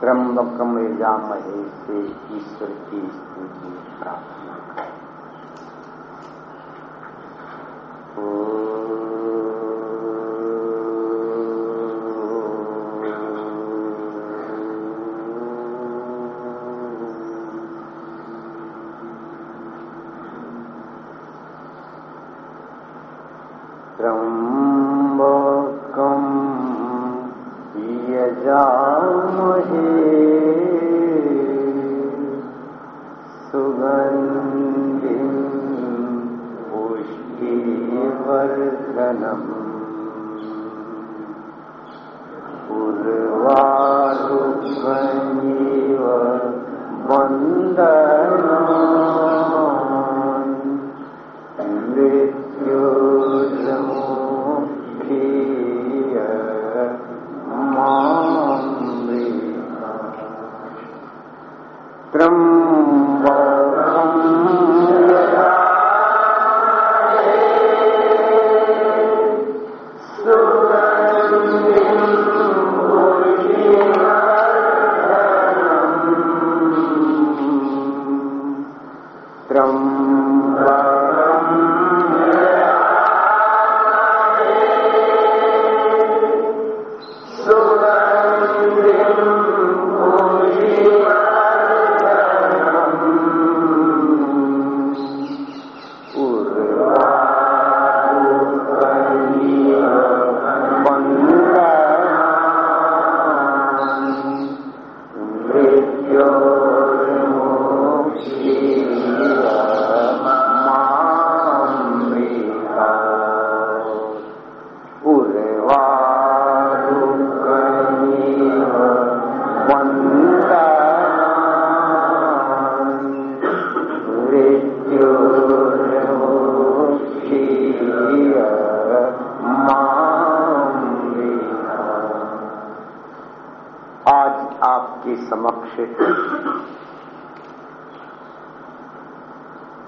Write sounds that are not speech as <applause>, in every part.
त्र्यंबकम जामहे से ईश्वर की स्तुति प्रार्थना करें।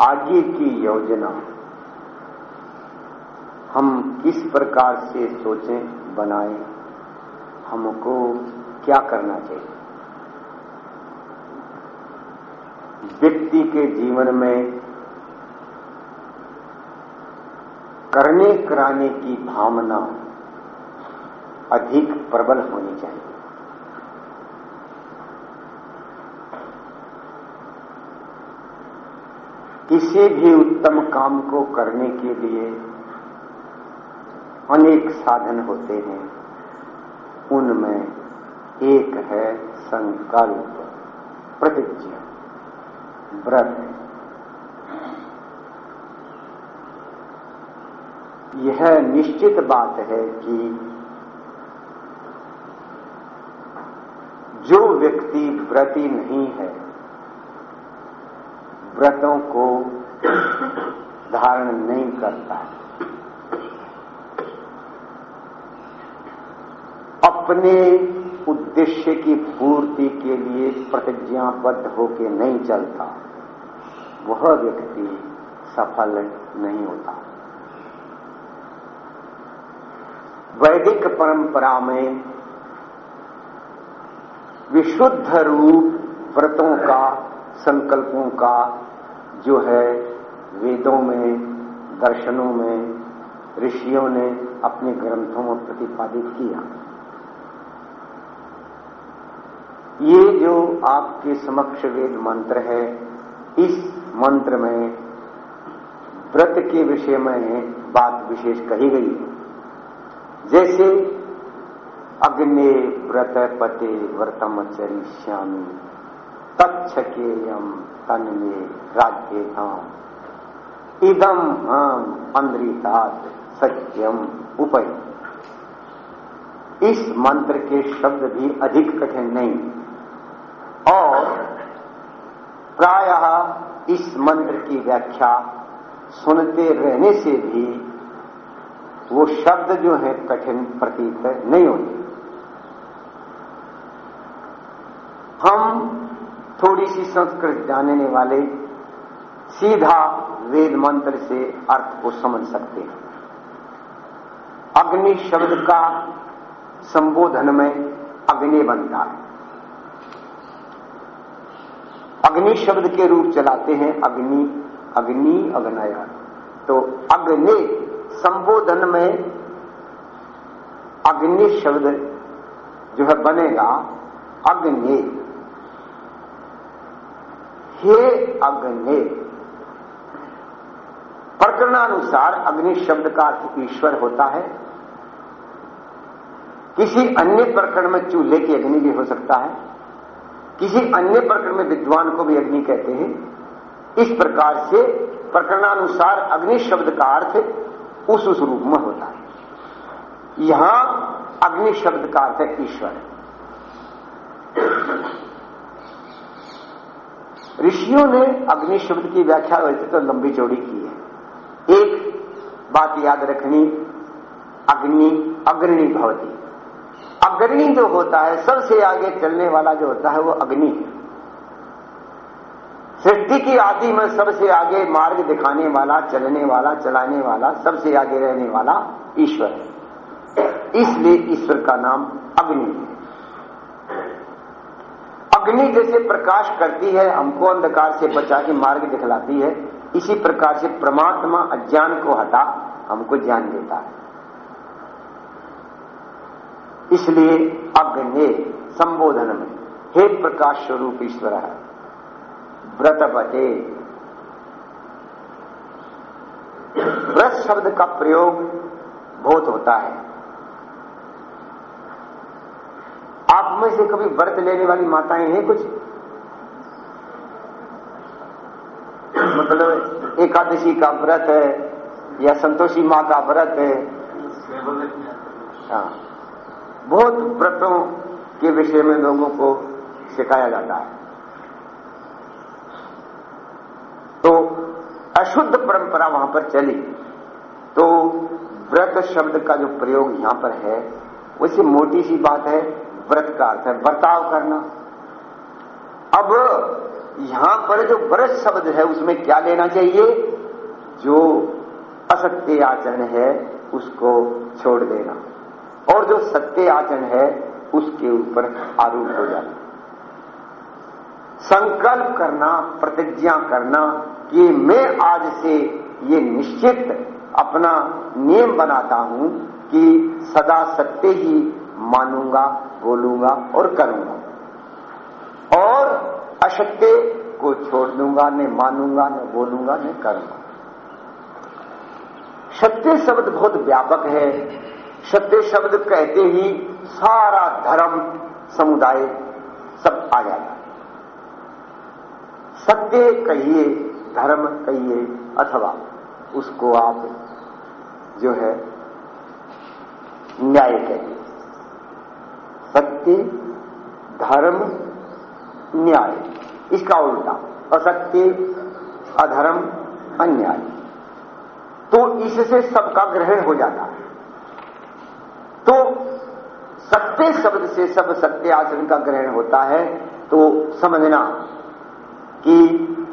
आगे की योजना हम किस प्रकार से सोचें, बनाएँ, हमको क्या करना चाहिए? व्यक्ति के जीवन में करने कराने की भावना अधिक प्रबल होनी चाहिए। किसी भी उत्तम काम को करने के लिए अनेक साधन होते हैं। उनमें एक है संकल्प, प्रतिज्ञा, व्रत। यह निश्चित बात है कि जो व्यक्ति व्रती नहीं है व्रतों को धारण नहीं करता। अपने उद्देश्य की पूर्ति के लिए प्रतिज्ञाबद्ध होकर नहीं चलता। वह व्यक्ति सफल नहीं होता। वैदिक परंपरा में विशुद्ध रूप व्रतों का, संकल्पों का जो है वेदों में, दर्शनों में, ऋषियों ने अपने ग्रंथों में प्रतिपादित किया। ये जो आपके समक्ष वेद मंत्र है, इस मंत्र में व्रत के विषय में बात विशेष कही गई जैसे, अग्नि व्रत पते व्रतम चरिष्यामी। तत्केयम तन में राज्य धाम इदम हम अंद्रितात सत्यम उपय इस मंत्र के शब्द भी अधिक कठिन नहीं। और प्रायः इस मंत्र की व्याख्या सुनते रहने से भी वो शब्द जो है कठिन प्रतीत नहीं होते। हम थोड़ी सी संस्कृत जानने वाले सीधा वेद मंत्र से अर्थ को समझ सकते हैं। अग्नि शब्द का संबोधन में अग्नि बनता है। अग्नि शब्द के रूप चलाते हैं अग्नि अग्नि अग्नया। तो अग्नि संबोधन में अग्नि शब्द जो है बनेगा अग्नि। हे अग्नि। प्रकरणानुसार अग्नि शब्द का अर्थ ईश्वर होता है। किसी अन्य प्रकरण में चूल्हे की अग्नि भी हो सकता है। किसी अन्य प्रकरण में विद्वान को भी अग्नि कहते हैं। इस प्रकार से प्रकरणानुसार अग्नि शब्द का अर्थ उस उस रूप में होता है। यहाँ अग्नि शब्द का अर्थ ईश्वर। है ऋषियों ने अग्नि शब्द की व्याख्या वैसे तो लंबी चौड़ी की है। एक बात याद रखनी, अग्नि अग्रणी भवती। अग्रणी जो होता है, सबसे आगे चलने वाला जो होता है वो अग्नि है। सृष्टि की आदि में सबसे आगे मार्ग दिखाने वाला, चलने वाला, चलाने वाला, सबसे आगे रहने वाला ईश्वर है। इसलिए ईश्वर का नाम अग्नि है। अग्नि जैसे प्रकाश करती है, हमको अंधकार से बचा के मार्ग दिखलाती है। इसी प्रकार से परमात्मा अज्ञान को हटा, हमको ज्ञान देता है। इसलिए अग्नि संबोधन में, हे प्रकाश स्वरूप ईश्वर है व्रतपते व्रत शब्द का प्रयोग बहुत होता है। में से कभी व्रत लेने वाली माताएँ हैं कुछ? मतलब एकादशी का व्रत है, या संतोषी माँ का व्रत है। हाँ। बहुत व्रतों के विषय में लोगों को सिखाया जाता है। तो अशुद्ध परंपरा वहाँ पर चली। तो व्रत शब्द का जो प्रयोग यहाँ पर है वैसे मोटी सी बात है व्रत का अर्थ है बर्ताव करना। अब यहाँ पर जो व्रत शब्द है, उसमें क्या लेना चाहिए? जो असत्य आचरण है, उसको छोड़ देना। और जो सत्य आचरण है, उसके ऊपर आरोप हो जाना। संकल्प करना, प्रतिज्ञा करना कि मैं आज से ये निश्चित अपना नियम बनाता हूँ कि सदा सत्य ही मानूँगा, बोलूँगा और करूँगा। और असत्य को छोड़ दूँगा, न मानूँगा, न बोलूँगा, न करूँगा। सत्य शब्द बहुत व्यापक है। सत्य शब्द कहते ही सारा धर्म, समुदाय सब आ जाता सत्य कहिए, धर्म कहिए, अथवा उसको आप जो है न्याय कहिए। सत्य धर्म, न्याय। इसका उल्टा। असत्य, अधर्म, अन्याय। तो इससे सबका ग्रहण हो जाता है। तो सत्य शब्द से सब सत्य आचरण का ग्रहण होता है तो समझना कि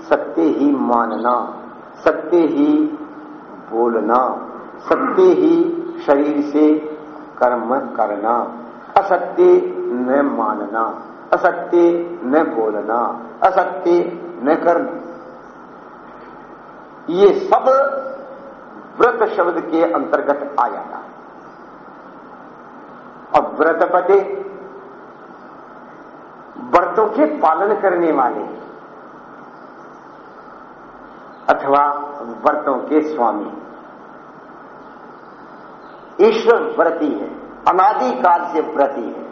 सत्य ही मानना, सत्य ही बोलना, सत्य ही शरीर से कर्म करना। असत्य न मानना असत्य न बोलना असत्य न करना। ये सब व्रत शब्द के अंतर्गत आ जाता है और व्रतपति व्रतों के पालन करने वाले अथवा व्रतों के स्वामी। ईश्वर व्रती है। अनादिकाल से व्रती है।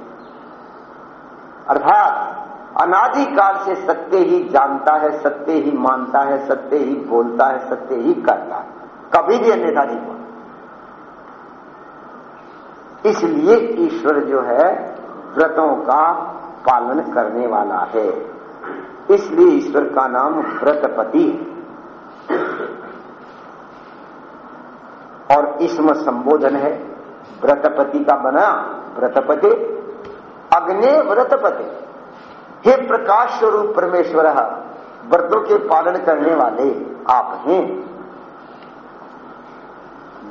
अर्थात, अनादिकाल से सत्य ही जानता है, सत्य ही मानता है, सत्य ही बोलता है, सत्य ही करता है। कभी भी अन्यथा नहीं बोलता। इसलिए ईश्वर जो है, व्रतों का पालन करने वाला है। इसलिए ईश्वर का नाम व्रतपति है। और इसमें संबोधन है व्रतपति का बना व्रतपति, अग्नि व्रतपति। हे प्रकाश स्वरूप परमेश्वर, व्रतों के पालन करने वाले आप हैं।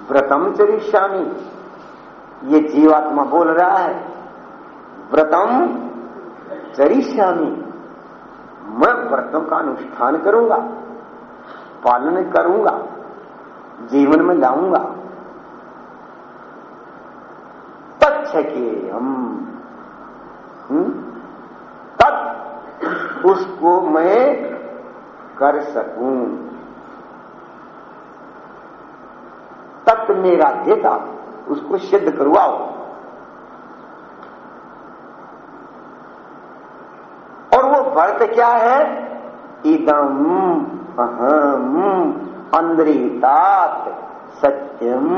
व्रतम चरिष्यामी, ये जीवात्मा बोल रहा है। व्रतम चरिष्यामी, मैं व्रतों का अनुष्ठान करूँगा, पालन करूँगा, जीवन में लाऊँगा। तच्छ के हम हम्म? तब उसको मैं कर सकूँ। तत्व मेरा देता, उसको सिद्ध करवाओ। और वो वर्त क्या है? इदम अहम अंद्रितात सत्यम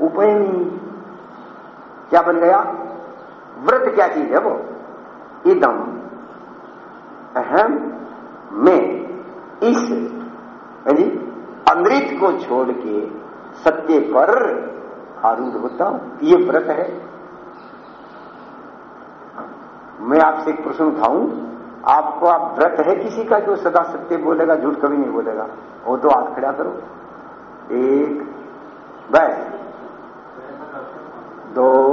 उपयमी क्या बन गया? व्रत क्या चीज़ है वो? इदम। अहम में इस जी, अमृत को छोड़ के सत्य पर आरूढ़ होता हूँ। ये व्रत है। मैं आपसे एक प्रश्न उठाऊं। आपको, आप व्रत है किसी का जो सदा सत्य बोलेगा, झूठ कभी नहीं बोलेगा? वो तो हाथ खड़ा करो। एक, बस। दो।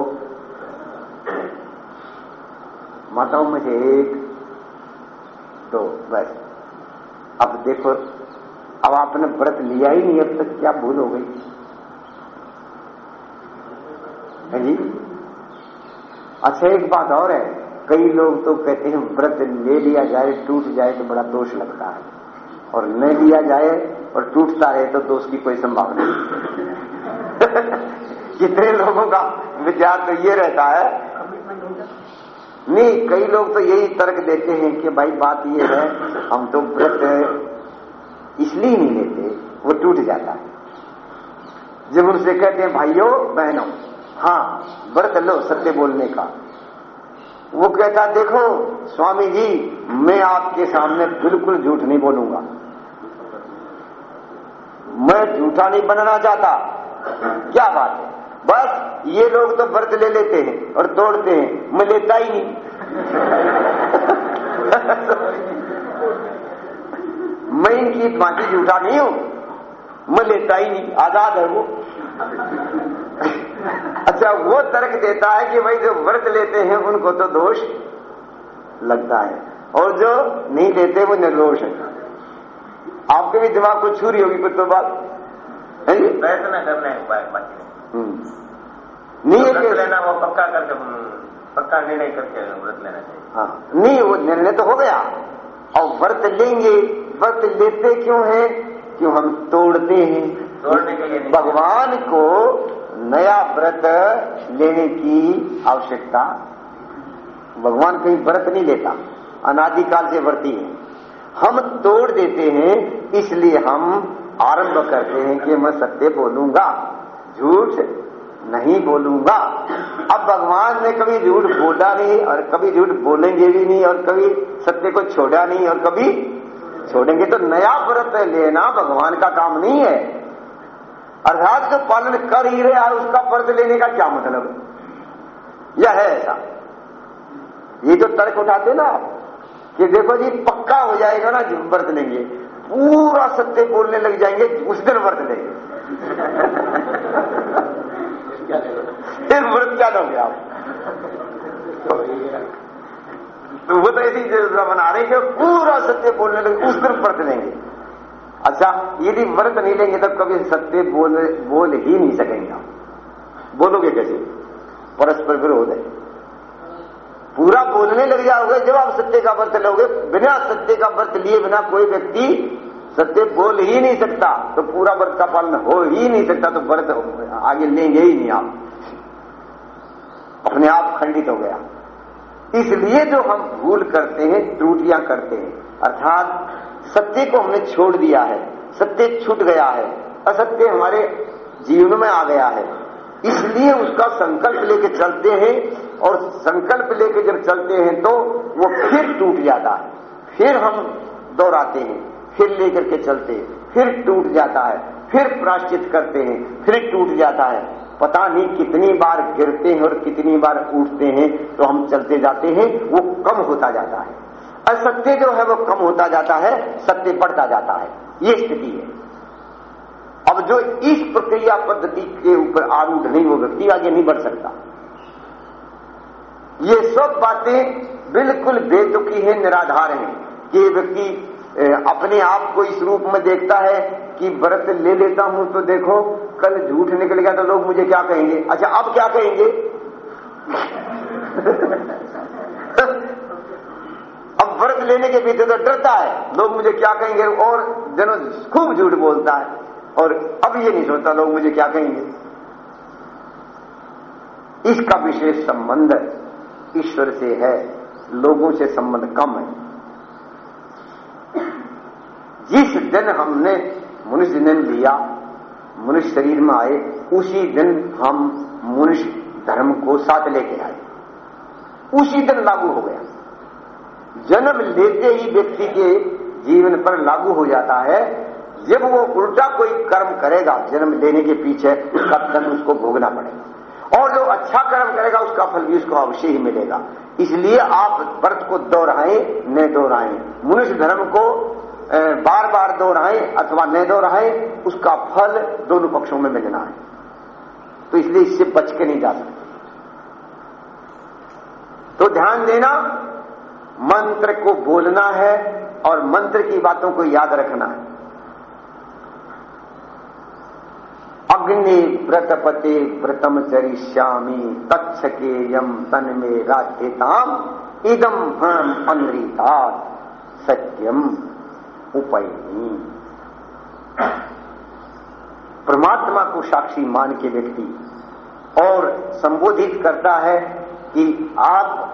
माताओं में से एक दो बस। अब देखो, अब आपने व्रत लिया ही नहीं, अब तक क्या भूल हो गई? है जी? अच्छा एक बात और है। कई लोग तो कहते हैं, व्रत ले लिया जाए, टूट जाए तो बड़ा दोष लगता है। और न लिया जाए और टूटता रहे तो दोष की कोई संभावना नहीं। <laughs> कितने लोगों का विचार तो ये रहता है नहीं, कई लोग तो यही तर्क देते हैं कि भाई बात ये है, हम तो व्रत इसलिए नहीं लेते, वो टूट जाता है। जब उनसे कहते हैं, भाइयों, बहनों हाँ व्रत लो सत्य बोलने का। वो कहता, देखो, स्वामी जी, मैं आपके सामने बिल्कुल झूठ नहीं बोलूँगा। मैं झूठा नहीं बनना चाहता। क्या बात है? बस, ये लोग तो व्रत ले लेते हैं और तोड़ते हैं। मैं लेता ही नहीं। मैं इनकी बाकी झूठा नहीं हूँ। मैं लेता ही नहीं। आज़ाद है। वो अच्छा वो तर्क देता है कि भाई जो व्रत लेते हैं, उनको तो दोष लगता है। और जो नहीं लेते वो निर्दोष है। आपके भी दिमाग को छूरी होगी कुछ तो बात। है? हम्म। नहीं है लेना वो पक्का करके पक्का निर्णय करके व्रत लेना चाहिए। हाँ। नहीं वो निर्णय तो हो गया। और व्रत लेंगे। व्रत लेते क्यों है? क्यों हम तोड़ते हैं? तोड़ने के लिए भगवान को नया व्रत लेने की आवश्यकता। भगवान कहीं व्रत नहीं लेता। अनादिकाल से व्रती है। हम तोड़ देते हैं इसलिए हम आरंभ करते हैं कि मैं सत्य बोलूँगा। झूठ नहीं बोलूँगा। अब भगवान ने कभी झूठ बोला नहीं और कभी झूठ बोलेंगे भी नहीं और कभी सत्य को छोड़ा नहीं और कभी छोड़ेंगे तो नया व्रत लेना भगवान का काम नहीं है। अर्थात जो पालन कर ही रहे उसका व्रत लेने का क्या मतलब यह है ऐसा। ये जो तर्क उठाते ना आप, कि देखो जी, पक्का हो जाएगा ना व्रत लेंगे। पूरा सत्य बोलने लग जाएँगे, उस दिन व्रत लेंगे। फिर व्रत क्या लोगे आप। तो वो तो ऐसी बना रहे कि पूरा सत्य बोलने लगे, उस दिन व्रत लेंगे अच्छा यदि व्रत नहीं लेंगे तब कभी सत्य बोल बोल ही नहीं सकेंगे आप बोलोगे कैसे? परस्पर विरोध है। पूरा बोलने लग जाओगे, जब आप सत्य का व्रत लोगे, बिना सत्य का व्रत लिए बिना कोई व्यक्ति सत्य बोल ही नहीं सकता तो पूरा व्रत का पालन हो ही नहीं सकता तो व्रत आगे लेंगे ही नहीं आप। अपने आप खंडित हो गया। इसलिए जो हम भूल करते हैं, त्रुटियाँ करते हैं, अर्थात सत्य को हमने छोड़ दिया है, सत्य छूट गया है, असत्य हमारे जीवन में आ गया है। इसलिए उसका संकल्प लेके चलते हैं, और संकल्प लेके जब चलते हैं तो वो फिर टूट जाता है, फिर हम दोहराते हैं। फिर लेकर के चलते फिर टूट जाता है, फिर प्राश्चित करते हैं, फिर टूट जाता है। पता नहीं कितनी बार गिरते हैं और कितनी बार उठते हैं तो हम चलते जाते हैं, वो कम होता जाता है। असत्य जो है वो कम होता जाता है, सत्य बढ़ता जाता है। ये स्थिति है। अब जो इस प्रक्रिया पद्धति के ऊपर आरूढ़ नहीं, वो व्यक्ति आगे नहीं बढ़ सकता। ये सब बातें बिल्कुल बेतुकी है, निराधार है कि ये व्यक्ति अपने आप को इस रूप में देखता है कि व्रत ले लेता हूँ तो देखो, कल झूठ निकल गया तो लोग मुझे क्या कहेंगे? अच्छा अब क्या कहेंगे? <laughs> अब व्रत लेने के पीछे तो डरता है। लोग मुझे क्या कहेंगे? और जनो खूब झूठ बोलता है। और अब ये नहीं सोचता लोग मुझे क्या कहेंगे? इसका विशेष संबंध ईश्वर से है, लोगों से संबंध कम है। जिस दिन हमने मनुष्य जन्म लिया, मनुष्य शरीर में आए, उसी दिन हम मनुष्य धर्म को साथ लेके आए। उसी दिन लागू हो गया। जन्म लेते ही व्यक्ति के जीवन पर लागू हो जाता है। जब वो उल्टा कोई कर्म करेगा, जन्म लेने के पीछे उसका दंड उसको भोगना पड़ेगा। और जो अच्छा कर्म करेगा, उसका फल भी उसको अवश्य ही मिलेगा। इसलिए आप व्रत को दोहराएँ न दोहराएँ। मनुष्य धर्म को बार बार दोहराएँ अथवा न दोहराएँ उसका फल दोनों पक्षों में मिलना है। तो इसलिए इससे बच के नहीं जा सकते। तो ध्यान देना, मंत्र को बोलना है और मंत्र की बातों को याद रखना है। अग्नि व्रतपते व्रतम चरिष्यामी तत्स के यम तन में राध्यताम इदम भ्रम अनृता सत्यम। उपयनी परमात्मा को साक्षी मान के व्यक्ति और संबोधित करता है कि आप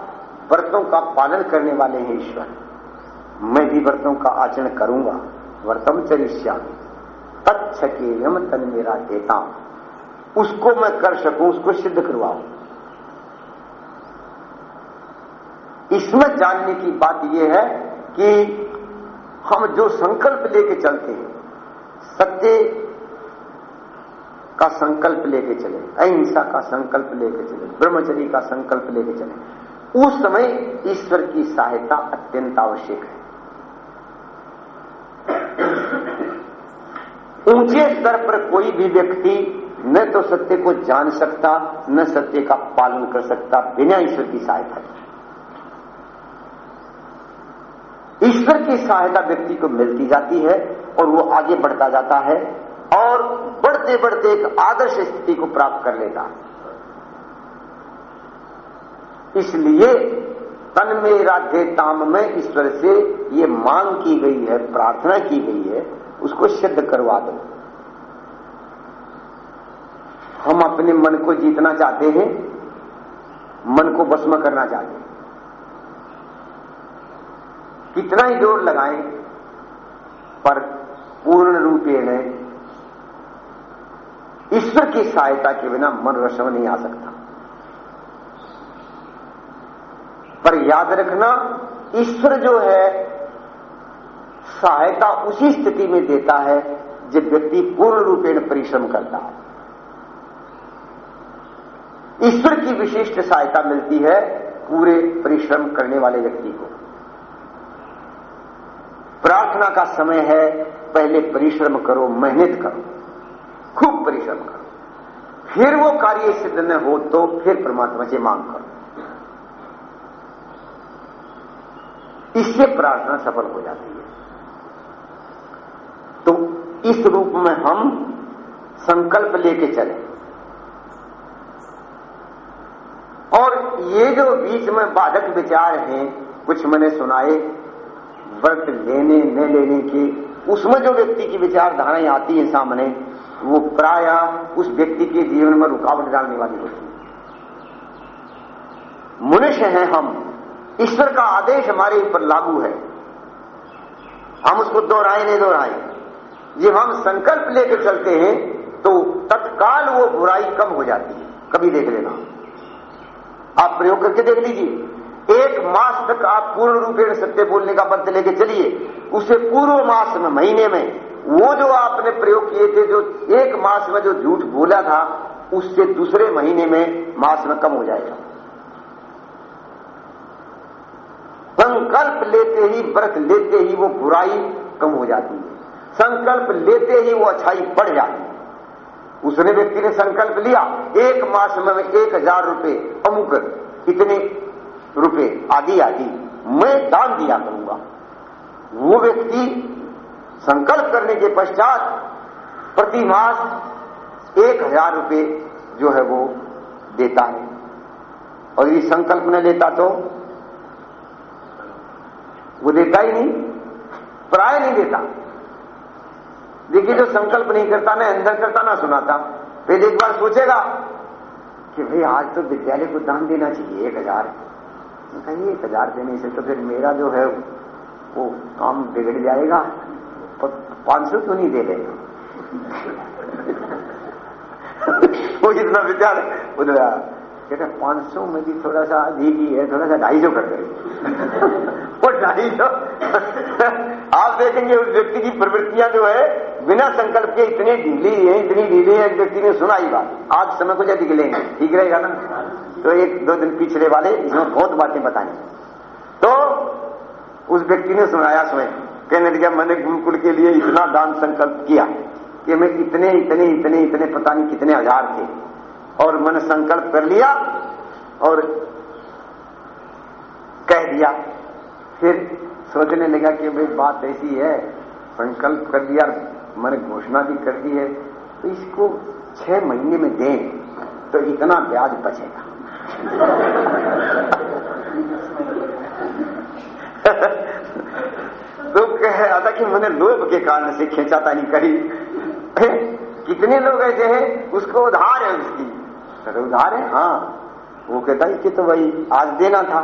व्रतों का पालन करने वाले हैं ईश्वर। मैं भी व्रतों का आचरण करूँगा। व्रतम चरिष्यामी। तच्छ के यम तन मेरा देता उसको मैं कर सकूँ, उसको सिद्ध करवाऊं। इसमें जानने की बात यह है कि हम जो संकल्प लेके चलते हैं, सत्य का संकल्प लेके चले, अहिंसा का संकल्प लेके चले ब्रह्मचरी का संकल्प लेके चले, उस समय ईश्वर की सहायता अत्यंत आवश्यक है। ऊँचे स्तर पर कोई भी व्यक्ति न तो सत्य को जान सकता, न सत्य का पालन कर सकता, बिना ईश्वर की सहायता के। ईश्वर की सहायता व्यक्ति को मिलती जाती है और वो आगे बढ़ता जाता है और बढ़ते बढ़ते एक आदर्श स्थिति को प्राप्त कर है। इसलिए तन में राधे ताम में ईश्वर से ये मांग की गई है, प्रार्थना की गई है, उसको सिद्ध करवा दो। हम अपने मन को जीतना चाहते हैं, मन को भस्म करना चाहते हैं। कितना ही ज़ोर लगाएँ, पर पूर्ण रूपेण ईश्वर की सहायता के बिना मन वश नहीं आ सकता। पर याद रखना, ईश्वर जो है, सहायता उसी स्थिति में देता है, जब व्यक्ति पूर्ण रूपेण परिश्रम करता है। ईश्वर की विशिष्ट सहायता मिलती है पूरे परिश्रम करने वाले व्यक्ति को। प्रार्थना का समय है, पहले परिश्रम करो, मेहनत करो। खूब परिश्रम करो। फिर वो कार्य सिद्ध न हो तो फिर परमात्मा से मांग करो। इससे प्रार्थना सफल हो जाती है। तो इस रूप में हम संकल्प लेके चले। और ये जो बीच में बाधक विचार हैं, कुछ मैंने सुनाए व्रत लेने, न लेने की उसमें जो व्यक्ति की विचारधाराएँ आती है सामने, वो प्राय उस व्यक्ति के जीवन में रुकावट डालने वाली होती है। मनुष्य हैं हम। ईश्वर का आदेश हमारे ऊपर लागू है। हम उसको दोहराए, नहीं दोहराए। जब हम संकल्प लेकर चलते हैं तो तत्काल वो बुराई कम हो जाती है। कभी देख लेना। आप प्रयोग करके देख लीजिए। एक मास तक आप पूर्ण रूपेण सत्य बोलने का पंथ लेके चलिए। उसे पूर्व मास में, महीने में, वो जो आपने प्रयोग किए थे, जो एक मास में जो झूठ बोला था, उससे दूसरे महीने में मास में कम हो जाएगा। संकल्प लेते ही, व्रत लेते ही वो बुराई कम हो जाती है। संकल्प लेते ही वो अच्छाई बढ़ जाती है। उसने व्यक्ति ने संकल्प लिया, एक मास में एक हज़ार रुपए अमुक, इतने रुपए आदि आदि मैं दान दिया करूँगा। वो व्यक्ति संकल्प करने के पश्चात प्रति मास एक हज़ार रुपये जो है वो देता है। और ये संकल्प न लेता तो वो देता ही नहीं, प्राय नहीं देता। देखिए, जो संकल्प नहीं करता, ना अंदर करता, ना सुनाता, फिर एक बार सोचेगा कि भाई, आज तो विद्यालय को दान देना चाहिए, एक हज़ार। कहीं एक हज़ार देने से तो फिर मेरा जो है वो काम बिगड़ जाएगा तो पाँच सौ क्यों नहीं दे रहे <laughs> वो जितना विचार उधर कहते पाँच सौ में भी थोड़ा सा अधिक ही है थोड़ा सा ढाई सौ कर दे। <laughs> वो ढाई सौ? <laughs> आप देखेंगे उस व्यक्ति की प्रवृत्तियाँ जो है, बिना संकल्प के इतनी ढीली है, इतनी ढीली है, एक व्यक्ति ने सुना ही बात। आज समय को जल्दी लेंगे। ठीक रहेगा ना? तो एक, दो दिन पिछले वाले इसमें बहुत बातें बताई। तो उस व्यक्ति ने सुनाया स्वयं कहने लगा, मैंने गुरुकुल के लिए इतना दान संकल्प किया कि मैं इतने इतने इतने इतने, पता नहीं कितने हज़ार थे। और मैंने संकल्प कर लिया और कह दिया। फिर सोचने लगा कि भाई बात ऐसी है, संकल्प कर दिया मैंने घोषणा भी कर दी है तो इसको छह महीने में दें तो इतना ब्याज बचेगा। <laughs> तो कह रहा था कि मैंने लोभ के कारण से खेचाता नहीं करी। <laughs> कितने लोग ऐसे हैं? उसको उधार है उसकी। तो उधार है? हाँ। वो कहता है कि तो भाई आज देना था।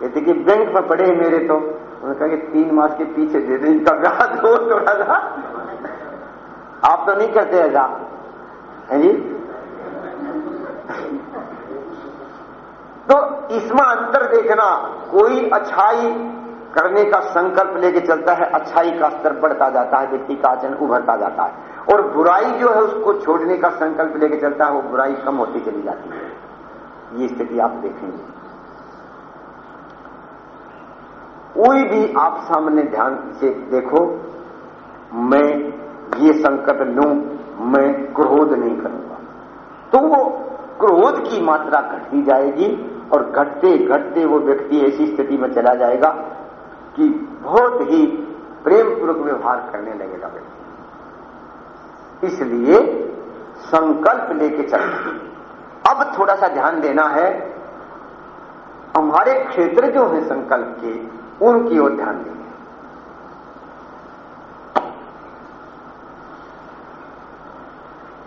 कहते कि बैंक में पड़े मेरे तो। उन्होंने कहा कि तीन मास के पीछे दे दें इनका ब्याज <laughs> हो थोड़ा सा आप तो नहीं करते ऐसा। है जी? तो इसमें अंतर देखना कोई अच्छाई करने का संकल्प लेके चलता है, अच्छाई का स्तर बढ़ता जाता है व्यक्ति का आचरण उभरता जाता है। और बुराई जो है उसको छोड़ने का संकल्प लेके चलता है, वो बुराई कम होती चली जाती है। ये स्थिति आप देखेंगे। कोई भी आप सामने ध्यान से देखो, मैं ये संकट लू, मैं क्रोध नहीं करूँगा। तो वो क्रोध की मात्रा घटती जाएगी और घटते घटते वो व्यक्ति ऐसी स्थिति में चला जाएगा कि बहुत ही प्रेम पूर्वक व्यवहार करने लगेगा व्यक्ति। इसलिए संकल्प लेके चलना। अब थोड़ा सा ध्यान देना है, हमारे क्षेत्र जो है संकल्प के, उनकी ओर ध्यान देंगे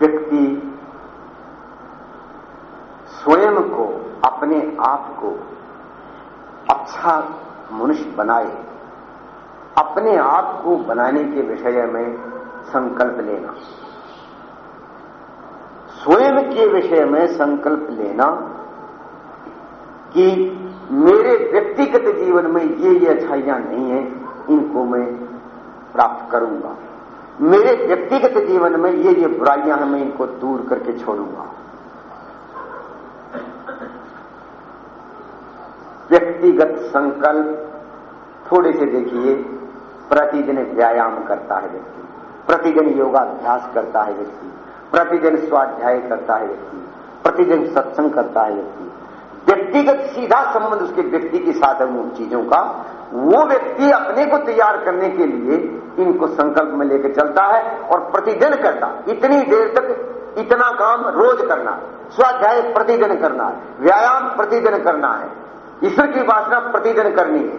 व्यक्ति स्वयं को अपने आप को अच्छा मनुष्य बनाए, अपने आप को बनाने के विषय में संकल्प लेना। स्वयं के विषय में संकल्प लेना कि मेरे व्यक्तिगत जीवन में ये ये अच्छाइयाँ नहीं है, इनको मैं प्राप्त करूँगा। मेरे व्यक्तिगत जीवन में ये ये बुराइयाँ हैं, मैं इनको दूर करके छोड़ूँगा। व्यक्तिगत संकल्प थोड़े से देखिए, प्रतिदिन व्यायाम करता है व्यक्ति, प्रतिदिन योगाभ्यास करता है व्यक्ति, प्रतिदिन स्वाध्याय करता है व्यक्ति, प्रतिदिन सत्संग करता है व्यक्ति। व्यक्तिगत सीधा संबंध उसके व्यक्ति के साथ है उन चीज़ों का। वो व्यक्ति अपने को तैयार करने के लिए इनको संकल्प में लेकर चलता है और प्रतिदिन करता, इतनी देर तक इतना काम रोज करना, स्वाध्याय प्रतिदिन करना, व्यायाम प्रतिदिन करना है। ईश्वर की वासना प्रतिदिन करनी है।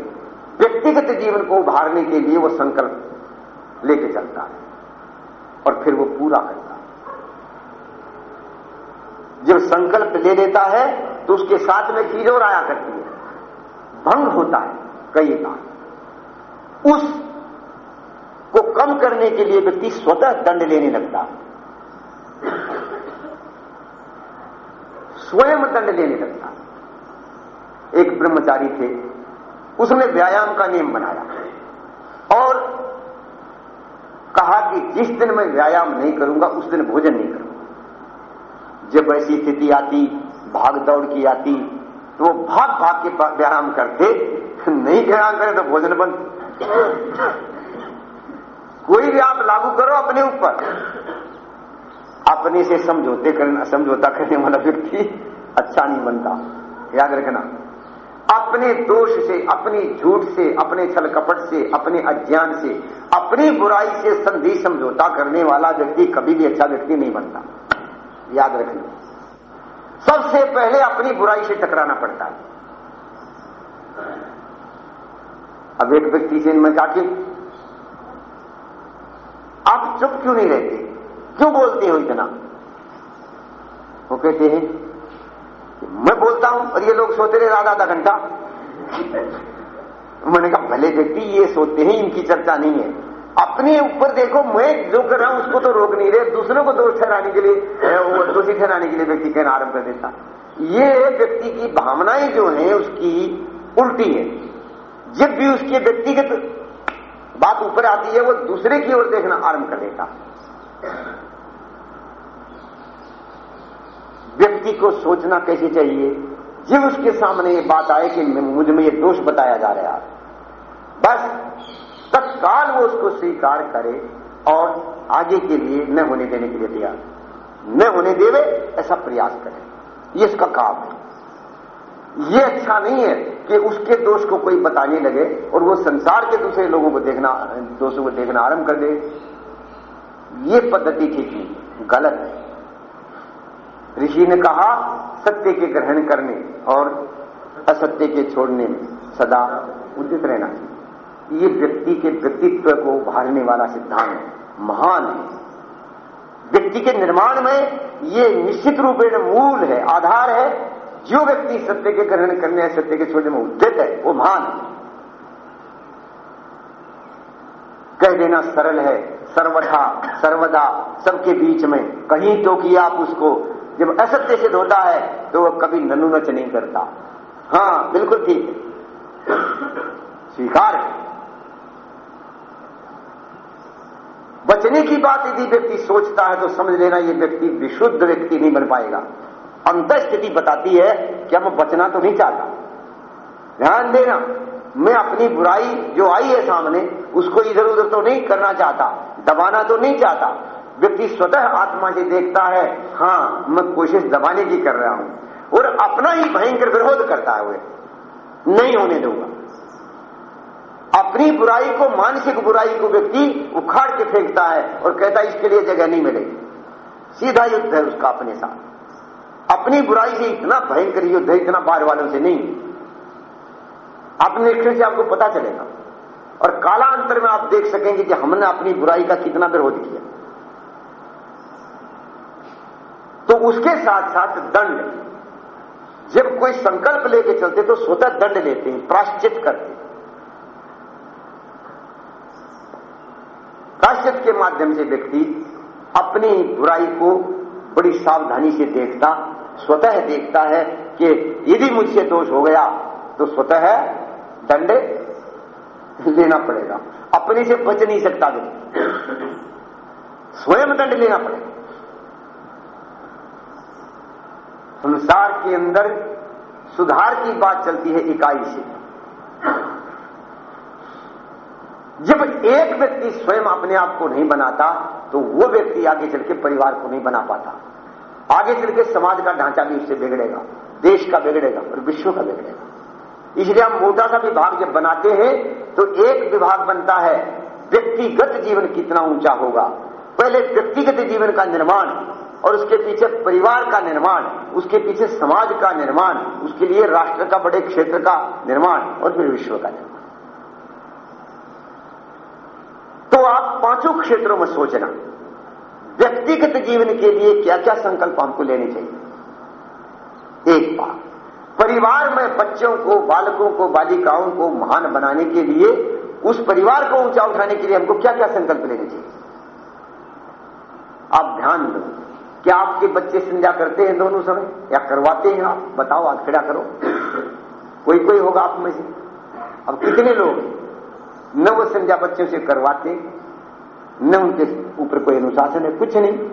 व्यक्तिगत जीवन को उभारने के लिए वो संकल्प लेके चलता है और फिर वो पूरा करता है। जब संकल्प ले लेता है तो उसके साथ में चीज़ और आया करती है। भंग होता है कई बार। उस को कम करने के लिए व्यक्ति स्वतः दंड लेने लगता है। स्वयं दंड लेने लगता एक ब्रह्मचारी थे। उसने व्यायाम का नियम बनाया और कहा कि जिस दिन मैं व्यायाम नहीं करूँगा, उस दिन भोजन नहीं करूँगा। जब ऐसी स्थिति आती, भाग दौड़ की आती तो वो भाग भाग के व्यायाम करते, नहीं व्यायाम करें तो भोजन बंद। कोई भी आप लागू करो अपने ऊपर। अपने से समझौते करना समझौता करने वाला व्यक्ति अच्छा नहीं बनता। याद रखना अपने दोष से, अपनी झूठ से, अपने छल कपट से, अपने अज्ञान से, अपनी बुराई से संधि समझौता करने वाला व्यक्ति कभी भी अच्छा व्यक्ति नहीं बनता। याद रखना। सबसे पहले अपनी बुराई से टकराना पड़ता है। अब एक व्यक्ति से मैं जाके आप चुप क्यों नहीं रहते? क्यों बोलते हो इतना? वो कहते हैं मैं बोलता हूँ, और ये लोग सोते रहे आधा आधा घंटा। मैंने कहा, भले व्यक्ति ये सोते हैं इनकी चर्चा नहीं है। अपने ऊपर देखो, मैं जो कर रहा हूँ, उसको तो रोक नहीं रहे। दूसरों को दोष ठहराने के लिए दोषी ठहराने के लिए व्यक्ति कहना आरंभ कर देता। ये व्यक्ति की भावनाएँ जो है, उसकी उल्टी है। जब भी उसके व्यक्तिगत बात ऊपर आती है, वो दूसरे की ओर देखना आरंभ कर देता। व्यक्ति को सोचना कैसे चाहिए? जब उसके सामने ये बात आए कि मुझमें ये दोष बताया जा रहा है। बस, तत्काल वो उसको स्वीकार करे और आगे के लिए न होने देने के लिए तैयार। न होने देवे, ऐसा प्रयास करे। ये इसका काम है। ये अच्छा नहीं है कि उसके दोष को कोई बताने लगे और वो संसार के दूसरे लोगों को देखना, दोषों को देखना आरंभ कर दे। ये पद्धति ठीक नहीं गलत है। ऋषि ने कहा, सत्य के ग्रहण करने और असत्य के छोड़ने में सदा उदित रहना चाहिए। ये व्यक्ति के व्यक्तित्व को उभारने वाला सिद्धांत है महान है। व्यक्ति के निर्माण में ये निश्चित रूप मूल है, आधार है। जो व्यक्ति सत्य के ग्रहण करने या सत्य के छोड़ने में उद्यत है, वो महान है। कह देना सरल है, सर्वथा, सर्वदा, सबके बीच में, कहीं तो किया आप उसको जब असत्य सिद्ध होता है तो वह कभी ननु नच नहीं करता। हाँ बिल्कुल ठीक है। स्वीकार है। बचने की बात यदि व्यक्ति सोचता है तो समझ लेना ये व्यक्ति विशुद्ध व्यक्ति नहीं बन पाएगा। अंत स्थिति बताती है कि मैं बचना तो नहीं चाहता। ध्यान देना, मैं अपनी बुराई जो आई है सामने, उसको इधर उधर तो नहीं करना चाहता, दबाना तो नहीं चाहता। व्यक्ति स्वतः आत्मा से देखता है, हाँ, मैं कोशिश दबाने की कर रहा हूँ। और अपना ही भयंकर विरोध करता है वह नहीं होने दूँगा। अपनी बुराई को, मानसिक बुराई को व्यक्ति उखाड़ के फेंकता है और कहता है, इसके लिए जगह नहीं मिलेगी। सीधा युद्ध है उसका अपने साथ। अपनी बुराई से इतना भयंकर युद्ध है, इतना बार वालों से नहीं। अपने निरीक्षण से आपको पता चलेगा। और कालांतर में आप देख सकेंगे कि हमने अपनी बुराई का कितना विरोध किया। तो उसके साथ साथ दंड। जब कोई संकल्प लेके चलते तो स्वतः दंड लेते हैं, प्राश्चित करते हैं। प्राश्चित के माध्यम से व्यक्ति अपनी बुराई को बड़ी सावधानी से देखता, स्वतः देखता है कि यदि मुझसे दोष हो गया तो स्वतः दंड लेना पड़ेगा। अपने से बच नहीं सकता व्यक्ति। स्वयं दंड लेना पड़ेगा। संसार के अंदर सुधार की बात चलती है इकाई से। जब एक व्यक्ति स्वयं अपने आप को नहीं बनाता तो वो व्यक्ति आगे चल के परिवार को नहीं बना पाता। आगे चल के समाज का ढांचा भी उससे बिगड़ेगा, देश का बिगड़ेगा और विश्व का बिगड़ेगा। इसलिए हम मोटा सा विभाग जब बनाते हैं तो एक विभाग बनता है, व्यक्तिगत जीवन कितना ऊँचा होगा। पहले व्यक्तिगत जीवन का निर्माण और उसके पीछे परिवार का निर्माण, उसके पीछे समाज का निर्माण, उसके लिए राष्ट्र का बड़े क्षेत्र का निर्माण और फिर विश्व का निर्माण। तो आप पाँचों क्षेत्रों में सोचना, व्यक्तिगत जीवन के लिए क्या क्या संकल्प हमको लेने चाहिए? एक बात, परिवार में बच्चों को, बालकों को, बालिकाओं को महान बनाने के लिए, उस परिवार को ऊँचा उठाने के लिए हमको क्या क्या संकल्प लेने चाहिए? आप ध्यान दो। क्या आपके बच्चे संध्या करते हैं दोनों समय? या करवाते हैं आप? बताओ आप खड़ा करो। कोई कोई होगा आप में से? अब कितने लोग? न वो संध्या बच्चों से करवाते, न उनके ऊपर कोई अनुशासन है, कुछ नहीं।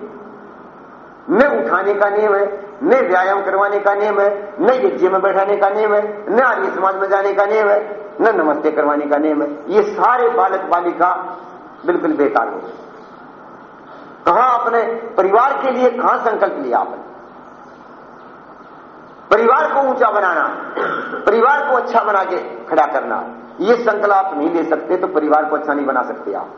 न उठाने का नियम है, न व्यायाम करवाने का नियम है, न यज्ञ में बैठाने का नियम है, न आर्य समाज में जाने का नियम है, न नमस्ते करवाने का नियम है। ये सारे बालक बालिका बिल्कुल बेकार हो गए। कहाँ आपने, परिवार के लिए कहाँ संकल्प लिया आपने? परिवार को ऊँचा बनाना, परिवार को अच्छा बना के खड़ा करना, ये संकल्प आप नहीं ले सकते तो परिवार को अच्छा नहीं बना सकते आप।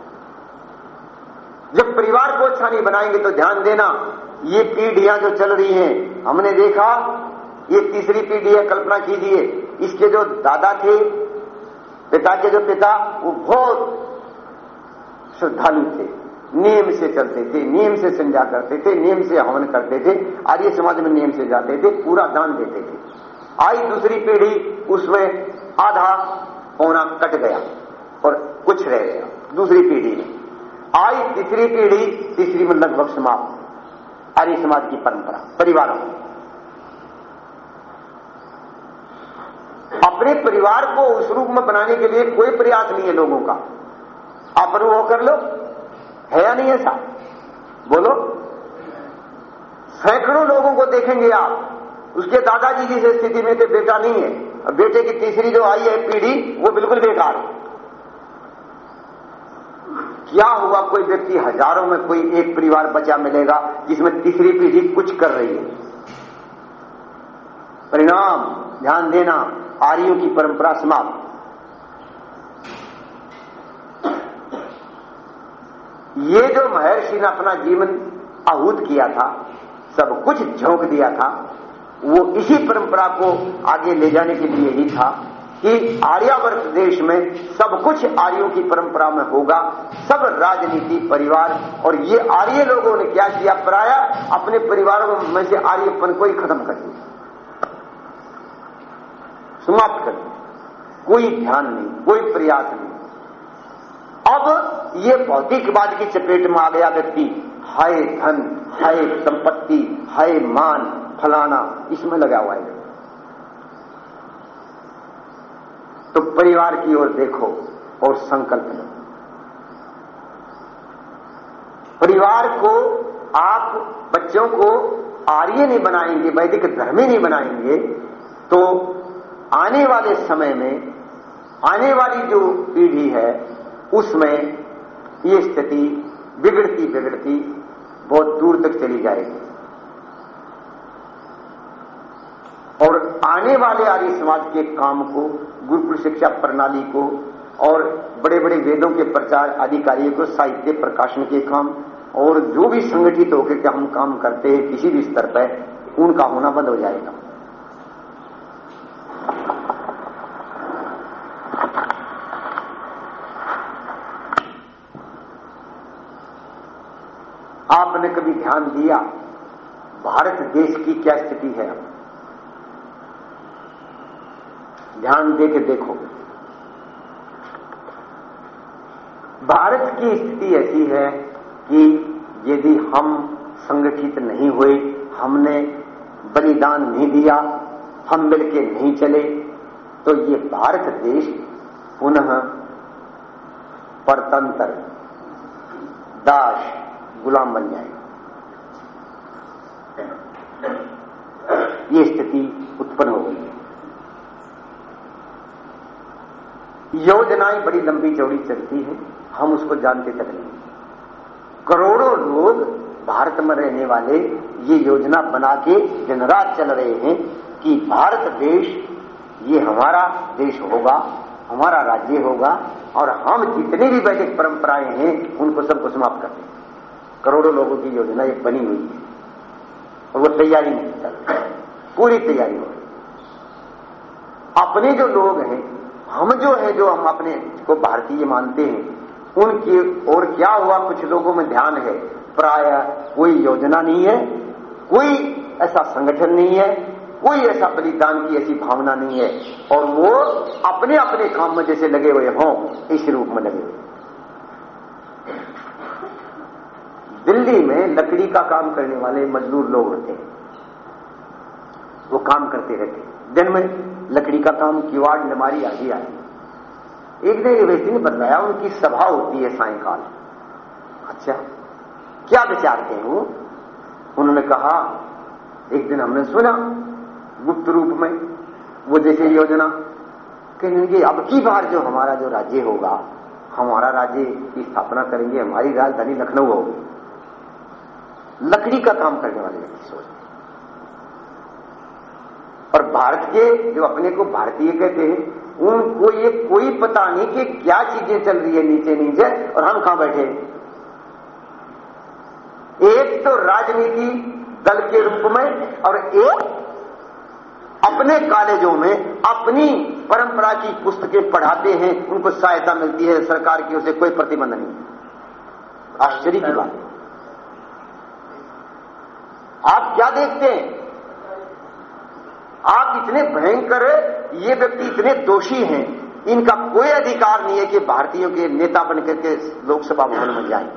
जब परिवार को अच्छा नहीं बनाएँगे तो ध्यान देना, ये पीढ़ियाँ जो चल रही हैं, हमने देखा, ये तीसरी पीढ़ी है, कल्पना कीजिए, इसके जो दादा थे, पिता के जो पिता, वो बहुत श्रद्धालु थे। नियम से चलते थे नियम से संज्ञा करते थे नियम से हवन करते थे आर्य समाज में नियम से जाते थे, पूरा दान देते थे। आई दूसरी पीढ़ी, उसमें आधा पौना कट गया और कुछ रह गया, दूसरी पीढ़ी में। आई तीसरी पीढ़ी, तीसरी में लगभग समाप्त। आर्य समाज की परंपरा, परिवारों अपने परिवार को उस रूप में बनाने के लिए कोई प्रयास नहीं है लोगों का। आप अनुभव कर लो है या नहीं ऐसा? बोलो। सैकड़ों लोगों को देखेंगे आप। उसके दादाजी जिस स्थिति में थे, बेटा नहीं है। बेटे की तीसरी जो आई है पीढ़ी, वो बिल्कुल बेकार है। क्या हुआ? कोई व्यक्ति हज़ारों में कोई एक परिवार बचा मिलेगा, जिसमें तीसरी पीढ़ी कुछ कर रही है। परिणाम, ध्यान देना, आर्यों की परंपरा समाप्त। ये जो महर्षि ने अपना जीवन आहूत किया था, सब कुछ झोंक दिया था, वो इसी परंपरा को आगे ले जाने के लिए ही था कि आर्यावर्त देश में सब कुछ आर्यों की परंपरा में होगा, सब राजनीति, परिवार, और ये आर्य लोगों ने क्या किया? प्राय अपने परिवारों में से आर्यपन को ही खत्म कर दिया। समाप्त कर दिया। कोई ध्यान नहीं, कोई प्रयास नहीं। अब ये भौतिकवाद की चपेट में आ गया व्यक्ति। हाय धन, हाय संपत्ति, हाय मान, फलाना, इसमें लगा हुआ है। तो परिवार की ओर देखो और संकल्प लो। परिवार को आप बच्चों को आर्य नहीं बनाएँगे, वैदिक धर्मी नहीं बनाएँगे तो आने वाले समय में आने वाली जो पीढ़ी है उसमें ये स्थिति बिगड़ती बिगड़ती बहुत दूर तक चली जाएगी। और आने वाले आर्य समाज के काम को, गुरुकुल शिक्षा प्रणाली को, और बड़े बड़े वेदों के प्रचार अधिकारियों को, साहित्य प्रकाशन के काम, और जो भी संगठित होकर के हम काम करते हैं किसी भी स्तर पर, उनका होना बंद हो जाएगा। आपने कभी ध्यान दिया, भारत देश की क्या स्थिति है? ध्यान दे के देखो। भारत की स्थिति ऐसी है कि यदि हम संगठित नहीं हुए, हमने बलिदान नहीं दिया, हम मिलके नहीं चले तो ये भारत देश पुनः परतंत्र, दास गुलाम बन जाएगा ये स्थिति उत्पन्न हो गई। है योजनाएँ बड़ी लंबी चौड़ी चलती है, हम उसको जानते तक नहीं। करोड़ों लोग भारत में रहने वाले ये योजना बना के दिन रात चल रहे हैं कि भारत देश, ये हमारा देश होगा, हमारा राज्य होगा, और हम जितनी भी वैदिक परंपराएँ हैं, उनको सबको समाप्त कर दें करोड़ों लोगों की योजना एक बनी हुई है। और वो तैयारी नहीं रही पूरी तैयारी हो रही अपने जो लोग हैं, हम जो है, जो हम अपने को भारतीय मानते हैं, उनकी और क्या हुआ, कुछ लोगों में ध्यान है। प्राय कोई योजना नहीं है, कोई ऐसा संगठन नहीं है, कोई ऐसा बलिदान की ऐसी भावना नहीं है। और वो अपने अपने काम में जैसे लगे हुए हों, इस रूप में लगे हुए दिल्ली में लकड़ी का काम करने वाले मजदूर लोग होते हैं। वो काम करते रहते दिन में लकड़ी का काम, किवाड़ नमारी आदि आदि एक दिन ये व्यक्ति ने बताया, उनकी सभा होती है सायकाल। अच्छा क्या विचारते हैं वो? उन्होंने कहा, एक दिन हमने सुना, गुप्त रूप में, वो जैसे योजना। कहेंगे अब की बार जो हमारा जो राज्य होगा, हमारा राज्य की स्थापना करेंगे, हमारी राजधानी लखनऊ होगी। लकड़ी का काम करने वाले व्यक्ति सोचते और भारत के जो अपने को भारतीय कहते हैं, उनको ये कोई पता नहीं कि क्या चीज़ें चल रही है नीचे नीचे और हम कहाँ बैठे एक तो राजनीति दल के रूप में और एक अपने कॉलेजों में अपनी परंपरा की पुस्तकें पढ़ाते हैं, उनको सहायता मिलती है, सरकार की उसे कोई प्रतिबंध नहीं। आश्चर्य की बात। आप क्या देखते हैं? आप इतने भयंकर ये व्यक्ति इतने दोषी हैं, इनका कोई अधिकार नहीं है कि भारतीयों के नेता बनकर के लोकसभा भवन में जाए।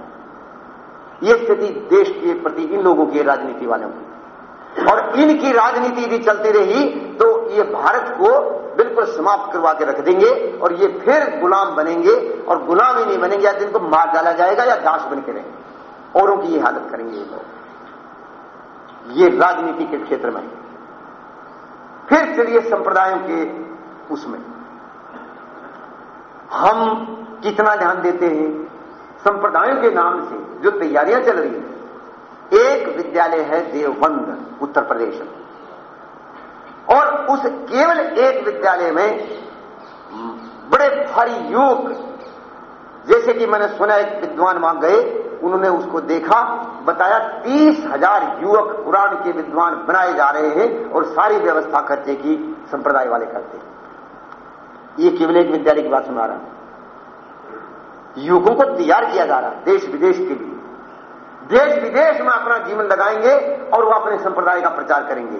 ये स्थिति देश के प्रति, इन लोगों की राजनीति वालों की। और इनकी राजनीति यदि चलती रही तो ये भारत को बिल्कुल समाप्त करवा के रख देंगे, और ये फिर गुलाम बनेंगे, और गुलाम ही नहीं बनेंगे, या जिनको मार डाला जाएगा या दास बन के रहेंगे। औरों की ये हालत करेंगे ये लोग। ये राजनीति के क्षेत्र में। फिर चलिए संप्रदायों के उसमें। हम कितना ध्यान देते हैं? संप्रदायों के नाम से जो तैयारियाँ चल रही हैं। एक विद्यालय है देवबंद, उत्तर प्रदेश। में और उस केवल एक विद्यालय में बड़े भारी युवक, जैसे कि मैंने सुना एक विद्वान वहाँ गए। उन्होंने उसको देखा, बताया, तीस हज़ार युवक कुरान के विद्वान बनाए जा रहे हैं और सारी व्यवस्था खर्चे की संप्रदाय वाले करते ये केवल एक विद्यालय की बात सुना रहा युवकों को तैयार किया जा रहा देश विदेश के लिए। देश विदेश में अपना जीवन लगाएँगे और वो अपने संप्रदाय का प्रचार करेंगे।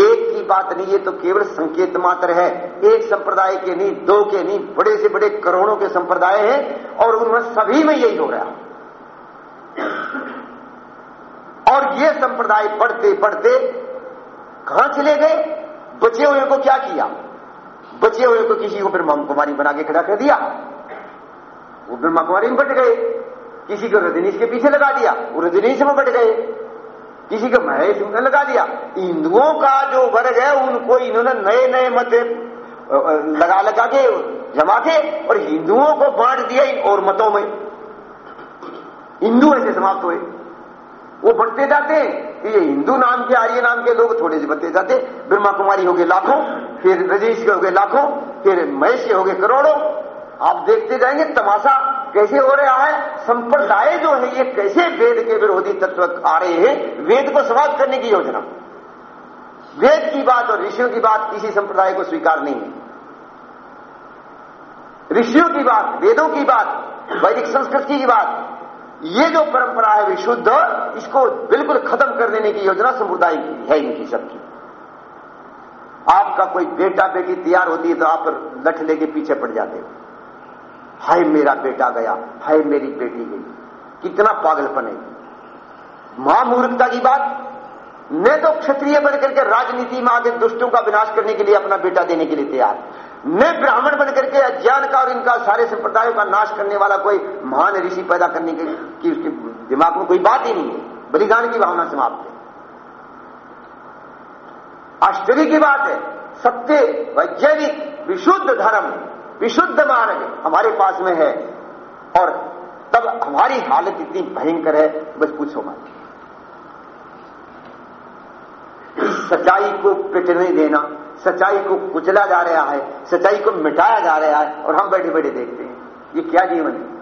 एक की बात नहीं, ये तो केवल संकेत मात्र है। एक संप्रदाय के नहीं, दो के नहीं, बड़े से बड़े करोड़ों के संप्रदाय हैं और उनमें सभी में यही हो रहा है। और ये संप्रदाय बढ़ते बढ़ते कहाँ चले गए? बचे हुए को क्या किया? बचे हुए को किसी को ब्रह्मा कुमारी बना के खड़ा कर दिया। वो ब्रह्मा कुमारी में बट गए। किसी को रजनीश के पीछे लगा दिया। वो रजनीश में बट गए। किसी को महेश में लगा दिया। हिंदुओं का जो वर्ग है, उनको इन्होंने नए नए मत लगा लगा के, जमा के और हिंदुओं को बांट दिया इन और मतों में। हिंदू ऐसे समाप्त हुए। वो बढ़ते जाते हैं ये हिंदू नाम के, आर्य नाम के लोग थोड़े से बढ़ते जाते ब्रह्मा कुमारी हो गए लाखों, फिर रजेश के हो गए लाखों, फिर महेश के हो गए करोड़ों। आप देखते जाएँगे, तमाशा कैसे हो रहा है, संप्रदाय जो है, ये कैसे वेद के विरोधी तत्व आ रहे हैं, वेद को समाप्त करने की योजना। वेद की बात और ऋषियों की बात किसी संप्रदाय को स्वीकार नहीं है। ऋषियों की बात, वेदों की बात, वैदिक संस्कृति की बात ये जो परंपरा है विशुद्ध, इसको बिल्कुल खत्म कर देने की योजना समुदाय की है इनकी सबकी आपका कोई बेटा बेटी तैयार होती है तो आप लठ लेके पीछे पड़ जाते हो। हाय मेरा बेटा गया, हाय मेरी बेटी गई। कितना पागलपन है। महामूर्खता की बात, मैं तो क्षत्रिय बनकर के राजनीति में आगे दुष्टों का विनाश करने के लिए अपना बेटा देने के लिए तैयार। मैं ब्राह्मण बनकर के अज्ञान का और इनका सारे संप्रदायों का नाश करने वाला कोई महान ऋषि पैदा करने के, की उसके दिमाग में कोई बात ही नहीं है। बलिदान की भावना समाप्त है। आश्चर्य की बात है, सत्य, वैज्ञानिक, विशुद्ध धर्म, विशुद्ध मार्ग हमारे पास में है और तब हमारी हालत इतनी भयंकर है, बस पूछो मत इस सच्चाई को पिटने देना, सच्चाई को कुचला जा रहा है, सच्चाई को मिटाया जा रहा है और हम बैठे बैठे देखते हैं। ये क्या जीवन है?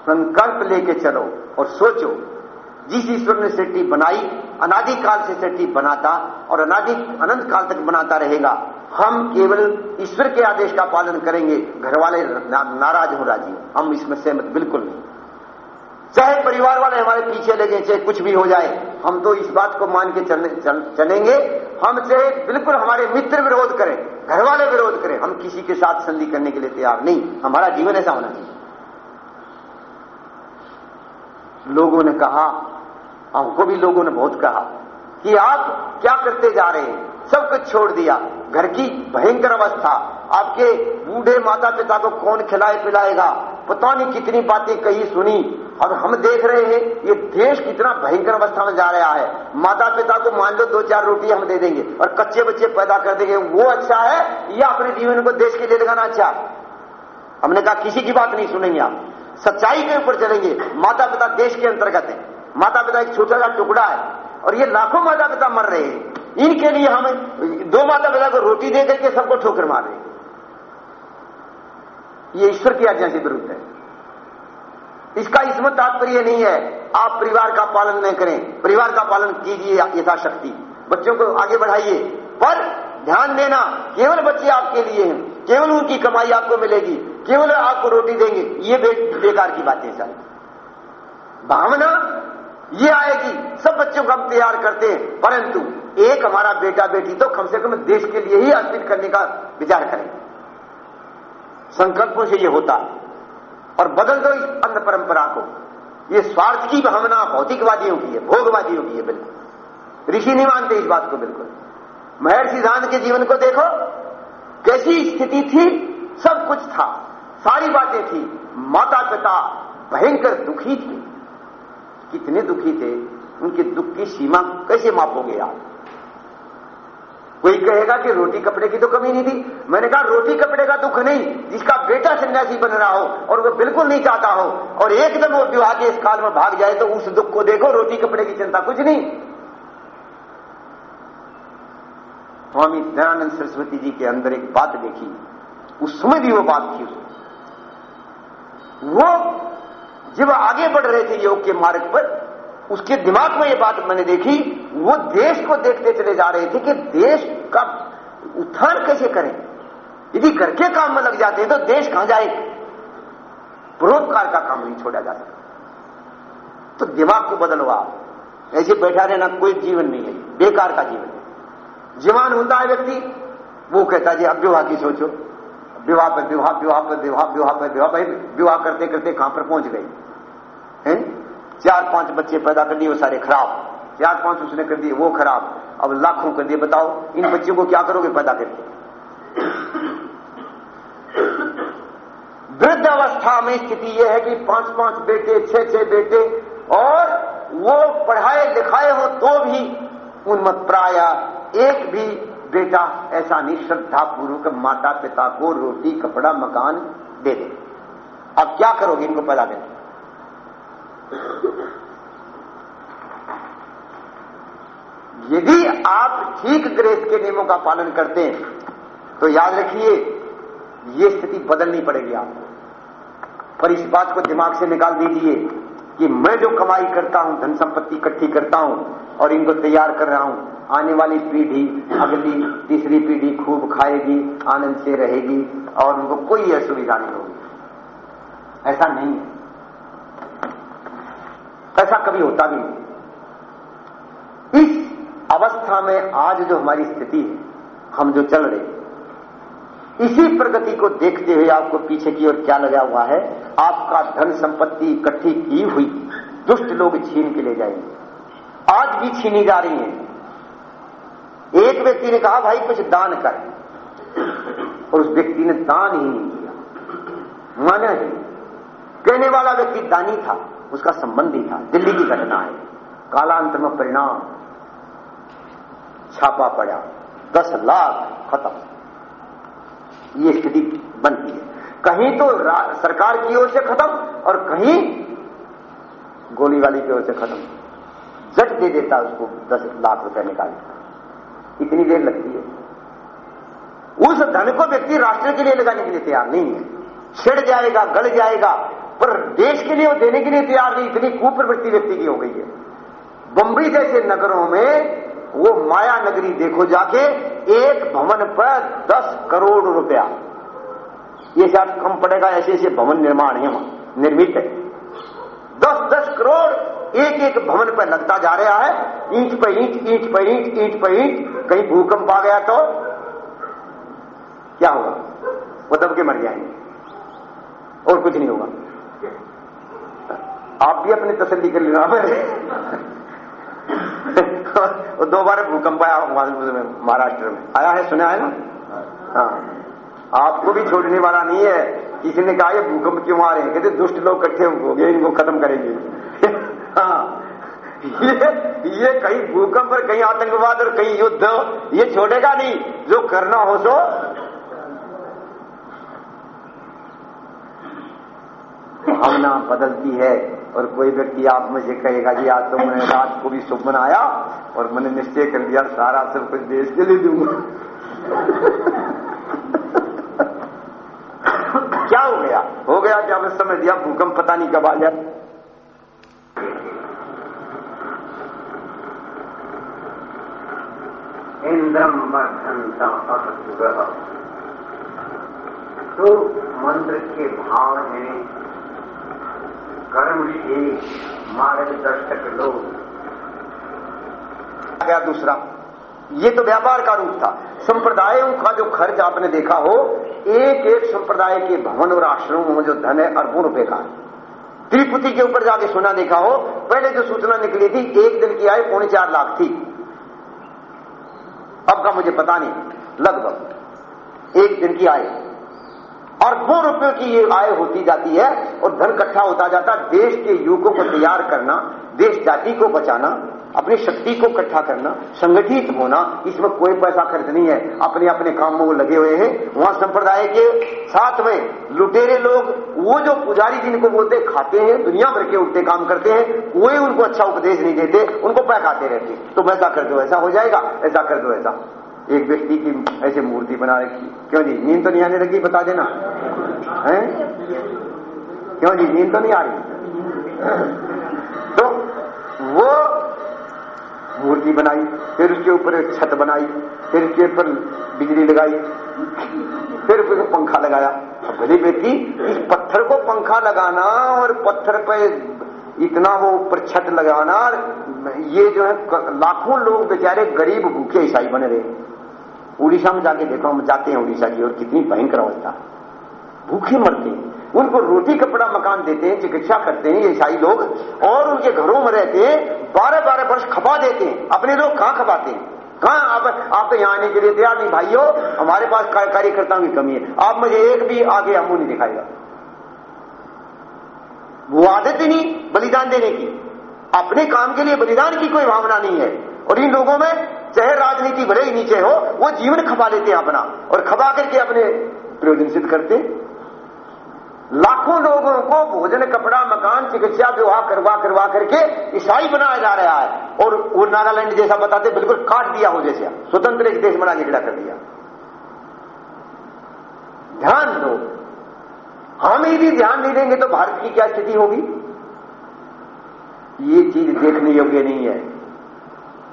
संकल्प लेके चलो और सोचो। जिस ईश्वर ने सृष्टि बनाई, अनादिकाल से सृष्टि बनाता और अनादि, अनंत काल तक बनाता रहेगा। हम केवल ईश्वर के आदेश का पालन करेंगे। घर वाले नाराज़ हो राज़ी हम इसमें सहमत बिल्कुल नहीं। चाहे परिवार वाले हमारे पीछे लगे चाहे कुछ भी हो जाए हम तो इस बात को मान के चल, चलेंगे। हम चाहे बिल्कुल हमारे मित्र विरोध करें घर वाले विरोध करें हम किसी के साथ संधि करने के लिए तैयार नहीं। हमारा जीवन ऐसा होना चाहिए। लोगों ने कहा हमको भी लोगों ने बहुत कहा कि आप क्या करते जा रहे हैं? सब कुछ छोड़ दिया। घर की भयंकर अवस्था। आपके बूढ़े माता पिता को कौन खिलाए पिलाएगा पता नहीं कितनी बातें कही, सुनी। और हम देख रहे हैं, ये देश कितना भयंकर अवस्था में जा रहा है। माता पिता को मान लो दो चार रोटी हम दे देंगे और कच्चे बच्चे पैदा कर देंगे। वो अच्छा है, या अपने जीवन को देश के लिए लगाना अच्छा। हमने कहा, किसी की बात नहीं सुनेंगे आप। सच्चाई के ऊपर चलेंगे। माता पिता देश के अंतर्गत है। माता पिता एक छोटा सा टुकड़ा है और ये लाखों माता पिता मर रहे हैं। इनके लिए हम दो माता पिता को रोटी दे करके सबको ठोकर मार रहे ये ईश्वर की आज्ञा के विरुद्ध है। इसका इसमें तात्पर्य नहीं है आप परिवार का पालन नहीं करें। परिवार का पालन कीजिए यथाशक्ति। बच्चों को आगे बढ़ाइए। पर ध्यान देना केवल बच्चे आपके लिए हैं केवल उनकी कमाई आपको मिलेगी केवल आपको रोटी देंगे ये बे, बेकार की बातें सर भावना ये आएगी सब बच्चों को हम तैयार करते हैं। परंतु एक हमारा बेटा बेटी तो कम से कम देश के लिए ही अर्पित करने का विचार करें संकल्पों से ये होता और बदल दो इस अन्य परंपरा को। ये स्वार्थ की भावना भौतिकवादियों की है, भोगवादियों की है, बिल्कुल। ऋषि नहीं मानते इस बात को बिल्कुल। महर्षि सिद्धांत के जीवन को देखो, कैसी स्थिति थी, सब कुछ था। सारी बातें थी माता पिता भयंकर दुखी थे। कितने दुखी थे, उनके दुख की सीमा कैसे मापोगे आप? कोई कहेगा कि रोटी कपड़े की तो कमी नहीं थी। मैंने कहा, रोटी कपड़े का दुख नहीं, जिसका बेटा सन्यासी बन रहा हो और वो बिल्कुल नहीं चाहता हो और एकदम वो विवाह के इस काल में भाग जाए तो उस दुख को देखो, रोटी कपड़े की चिंता कुछ नहीं। स्वामी दयानंद सरस्वती जी के अंदर एक बात देखी। उस समय भी वो बात थी वो जब आगे बढ़ रहे थे योग के मार्ग पर उसके दिमाग में ये बात मैंने देखी, वो देश को देखते चले जा रहे थे कि देश का उत्थान कैसे करें। यदि घर के काम में लग जाते हैं तो देश कहाँ जाए? परोपकार का काम नहीं छोड़ा जा सकता। तो दिमाग को बदलो आप ऐसे बैठा रहना कोई जीवन नहीं है, बेकार का जीवन है। जवान होता है व्यक्ति, वो कहता जी, अब विवाह की सोचो। विवाह पर, विवाह विवाह पर, विवाह विवाह पर, विवाह भाई विवाह करते करते कहाँ पर पहुँच गई है? चार पाँच बच्चे पैदा कर दिए, वो सारे खराब। चार पाँच उसने कर दिए, वो खराब। अब लाखों कर दिए, बताओ, इन बच्चों को क्या करोगे पैदा करके? वृद्ध अवस्था में स्थिति यह है कि पाँच पाँच बेटे, छह छह बेटे, और वो पढ़ाए लिखाए हो तो भी उनमत प्राय एक भी बेटा ऐसा नहीं श्रद्धा पूर्वक माता पिता को रोटी, कपड़ा, मकान दे दे। अब क्या करोगे इनको पैदा करके? यदि आप ठीक ग्रेस के नियमों का पालन करते हैं तो याद रखिए, ये स्थिति बदलनी पड़ेगी आपको। पर इस बात को दिमाग से निकाल दीजिए कि मैं जो कमाई करता हूँ, धन संपत्ति इकट्ठी करता हूँ और इनको तैयार कर रहा हूँ, आने वाली पीढ़ी, अगली, तीसरी पीढ़ी खूब खाएगी, आनंद से रहेगी और उनको कोई असुविधा नहीं होगी। ऐसा नहीं है। ऐसा कभी होता भी नहीं। इस अवस्था में आज जो हमारी स्थिति है, हम जो चल रहे इसी प्रगति को देखते हुए आपको पीछे की ओर क्या लगा हुआ है? आपका धन संपत्ति इकट्ठी की हुई, दुष्ट लोग छीन के ले जाएँगे। आज भी छीनी जा रही है। एक व्यक्ति ने कहा, भाई, कुछ दान कर। और उस व्यक्ति ने दान ही नहीं किया माना ही, कहने वाला व्यक्ति दानी था। उसका संबंध संबंधी था। दिल्ली की घटना है। कालांतर में परिणाम छापा पड़ा। दस लाख खत्म। ये स्थिति बनती है। कहीं तो सरकार की ओर से खत्म और कहीं गोली वाली की ओर से खत्म। जट दे देता उसको दस लाख रुपए निकाल इतनी देर लगती है। उस धन को व्यक्ति राष्ट्र के लिए लगाने के लिए तैयार नहीं है। छिड़ जाएगा गल जाएगा। पर देश के लिए वो देने के लिए तैयार नहीं, इतनी कुप्रवृत्ति व्यक्ति की हो गई है। बम्बई जैसे नगरों में वो माया नगरी देखो जाके एक भवन पर दस करोड़ रुपया। ये शायद कम पड़ेगा, ऐसे ऐसे भवन निर्माण है वहाँ, निर्मित है। दस दस करोड़ एक एक भवन पर लगता जा रहा है। ईंट पर ईंट ईंट पर ईंट ईंट पर ईंट, कहीं भूकंप आ गया तो क्या होगा? वो दब के मर जाएँगे। और कुछ नहीं होगा। आप भी अपनी तसल्ली कर लेना दो बार भूकंप आया महाराष्ट्र में। आया है, सुना है ना? हाँ। आपको भी छोड़ने वाला नहीं है। किसी ने कहा, ये भूकंप क्यों आ रहे हैं? कहते, दुष्ट लोग इकट्ठे हो गए इनको खत्म करेंगे। <laughs> हाँ। ये ये कहीं भूकंप और कहीं आतंकवाद और कहीं युद्ध, ये छोड़ेगा नहीं। जो करना हो सो। भावना बदलती है। और कोई व्यक्ति आप मुझे कहेगा, जी, आज तो मैंने रात को भी शुभ बनाया और मैंने निश्चय कर दिया सारा सब कुछ देश के लिए दूँगा। <laughs> क्या हो गया? हो गया क्या मैं समझ दिया भूकंप पता नहीं कब आ जाए इंद्रम तो मंत्र के भाव हैं कर्मशील मार्गदर्शक लोग आ गया दूसरा। ये तो व्यापार का रूप था। संप्रदायों का जो खर्च आपने देखा हो एक एक संप्रदाय के भवन और आश्रमों में जो धन है, अरबों रुपए का त्रिपुति के ऊपर जाके सुना देखा हो, पहले जो सूचना निकली थी, एक दिन की आय पौने चार लाख थी। अब का मुझे पता नहीं। लगभग एक दिन की आय। अरबों रुपयों की ये आय होती जाती है और धन इकट्ठा होता जाता, देश के युवकों को तैयार करना, देश जाति को बचाना, अपनी शक्ति को इकट्ठा करना, संगठित होना, इसमें कोई पैसा खर्च नहीं है। अपने अपने काम में वो लगे हुए हैं। वहाँ संप्रदाय के साथ में लुटेरे लोग, वो जो पुजारी जिनको बोलते खाते हैं, दुनिया भर के उल्टे काम करते हैं, कोई उनको अच्छा उपदेश नहीं देते, उनको पैकाते रहते। तो वैसा कर दो ऐसा हो जाएगा ऐसा कर दो ऐसा एक व्यक्ति की ऐसे मूर्ति बना रखी। क्यों जी? नींद तो नहीं आने लगी, बता देना। है? क्यों जी? नींद तो नहीं आ रही? तो वो मूर्ति बनाई, फिर उसके ऊपर एक छत बनाई, फिर उसके ऊपर बिजली लगाई, फिर उसको पंखा लगाया। भले व्यक्ति, इस पत्थर को पंखा लगाना और पत्थर पे इतना वो ऊपर छत लगाना, ये जो है लाखों लोग बेचारे गरीब भूखे ईसाई बने रहे उड़ीसा में जाके देखो, हम जाते हैं उड़ीसा की और कितनी भयंकर अवस्था। भूखे मरते हैं। उनको रोटी, कपड़ा, मकान देते हैं, चिकित्सा करते हैं, ईसाई लोग, और उनके घरों में रहते हैं बारह बारह वर्ष खपा देते हैं। अपने लोग कहाँ खपाते हैं? कहाँ आप आप यहाँ आने के लिए तैयार नहीं, भाइयों? हमारे पास कार्यकर्ताओं की कमी है। आप मुझे एक भी आगे हमू नहीं दिखाएगा। वो आदत ही नहीं, बलिदान देने की। अपने काम के लिए बलिदान की कोई भावना नहीं है। और इन लोगों में चाहे राजनीति भले ही नीचे हो, वो जीवन खपा लेते हैं अपना और खपा करके अपने प्रयोजन सिद्ध करते लाखों लोगों को भोजन, कपड़ा, मकान, चिकित्सा, विवाह करवा करवा करके ईसाई बनाया जा रहा है और वो नागालैंड जैसा बताते, बिल्कुल काट दिया हो जैसे। स्वतंत्र एक देश बना के कर दिया। ध्यान दो, हम यदि ध्यान नहीं देंगे तो भारत की क्या स्थिति होगी? ये चीज़ देखने योग्य नहीं है।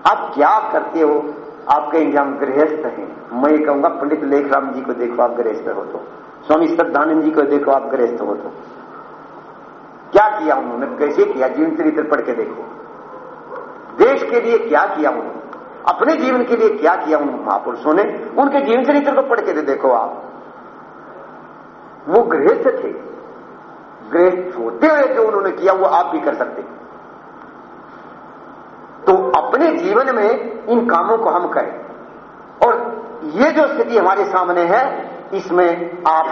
आप क्या करते हो? आप कहेंगे हम गृहस्थ हैं। मैं कहूँगा, पंडित लेखराम जी को देखो आप गृहस्थ हो तो। स्वामी श्रद्धानंद जी को देखो आप गृहस्थ हो तो। क्या किया उन्होंने? कैसे किया? जीवन चरित्र पढ़ के देखो। देश के लिए क्या किया उन्होंने? अपने जीवन के लिए क्या किया उन महापुरुषों ने उनके जीवन चरित्र को पढ़ के देखो आप। वो गृहस्थ थे। गृहस्थ होते हुए जो उन्होंने किया, वो आप भी कर सकते तो अपने जीवन में इन कामों को हम करें। और ये जो स्थिति हमारे सामने है, इसमें आप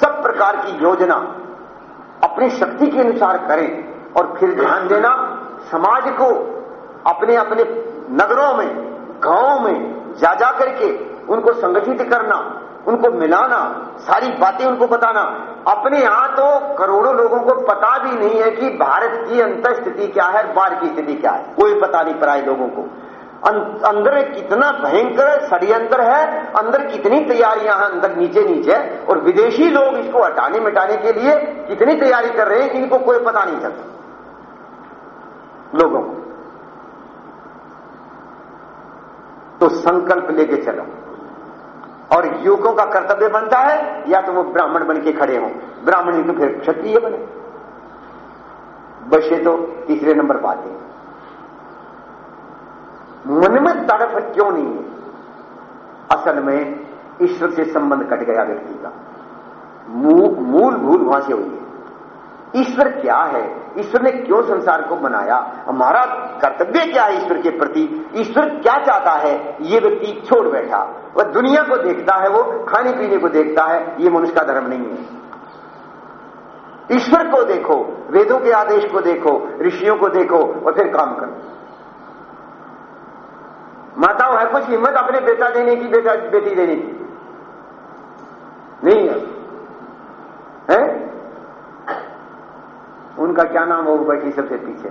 सब प्रकार की योजना अपनी शक्ति के अनुसार करें और फिर ध्यान देना, समाज को अपने अपने नगरों में, गाँवों में जा जा करके उनको संगठित करना उनको मिलाना सारी बातें उनको बताना। अपने यहाँ तो करोड़ों लोगों को पता भी नहीं है कि भारत की अंतर स्थिति क्या है बाहर की स्थिति क्या है। कोई पता नहीं पड़ा लोगों को। अं-, अंदर कितना भयंकर षड्यंत्र है अंदर कितनी तैयारियाँ हैं अंदर नीचे नीचे और विदेशी लोग इसको हटाने मिटाने के लिए कितनी तैयारी कर रहे हैं इनको कोई पता नहीं चलता। लोगों को। तो संकल्प लेके चलो। और युवकों का कर्तव्य बनता है, या तो वो ब्राह्मण बन के खड़े हों। ब्राह्मण तो फिर क्षत्रिय बने। बशे तो तीसरे नंबर पाते मन में तड़फ क्यों नहीं है? असल में ईश्वर से संबंध कट गया व्यक्ति का। मूल भूल वहाँ से हुई है। ईश्वर क्या है? ईश्वर ने क्यों संसार को बनाया हमारा कर्तव्य क्या है ईश्वर के प्रति? ईश्वर क्या चाहता है? ये व्यक्ति छोड़ बैठा। वह दुनिया को देखता है वो खाने पीने को देखता है ये मनुष्य का धर्म नहीं है। ईश्वर को देखो वेदों के आदेश को देखो ऋषियों को देखो और फिर काम करो। माताओं है कुछ हिम्मत अपने बेटा देने की बेटा बेटी देने की। नहीं है, है? उनका क्या नाम हो? बैठी सबसे पीछे।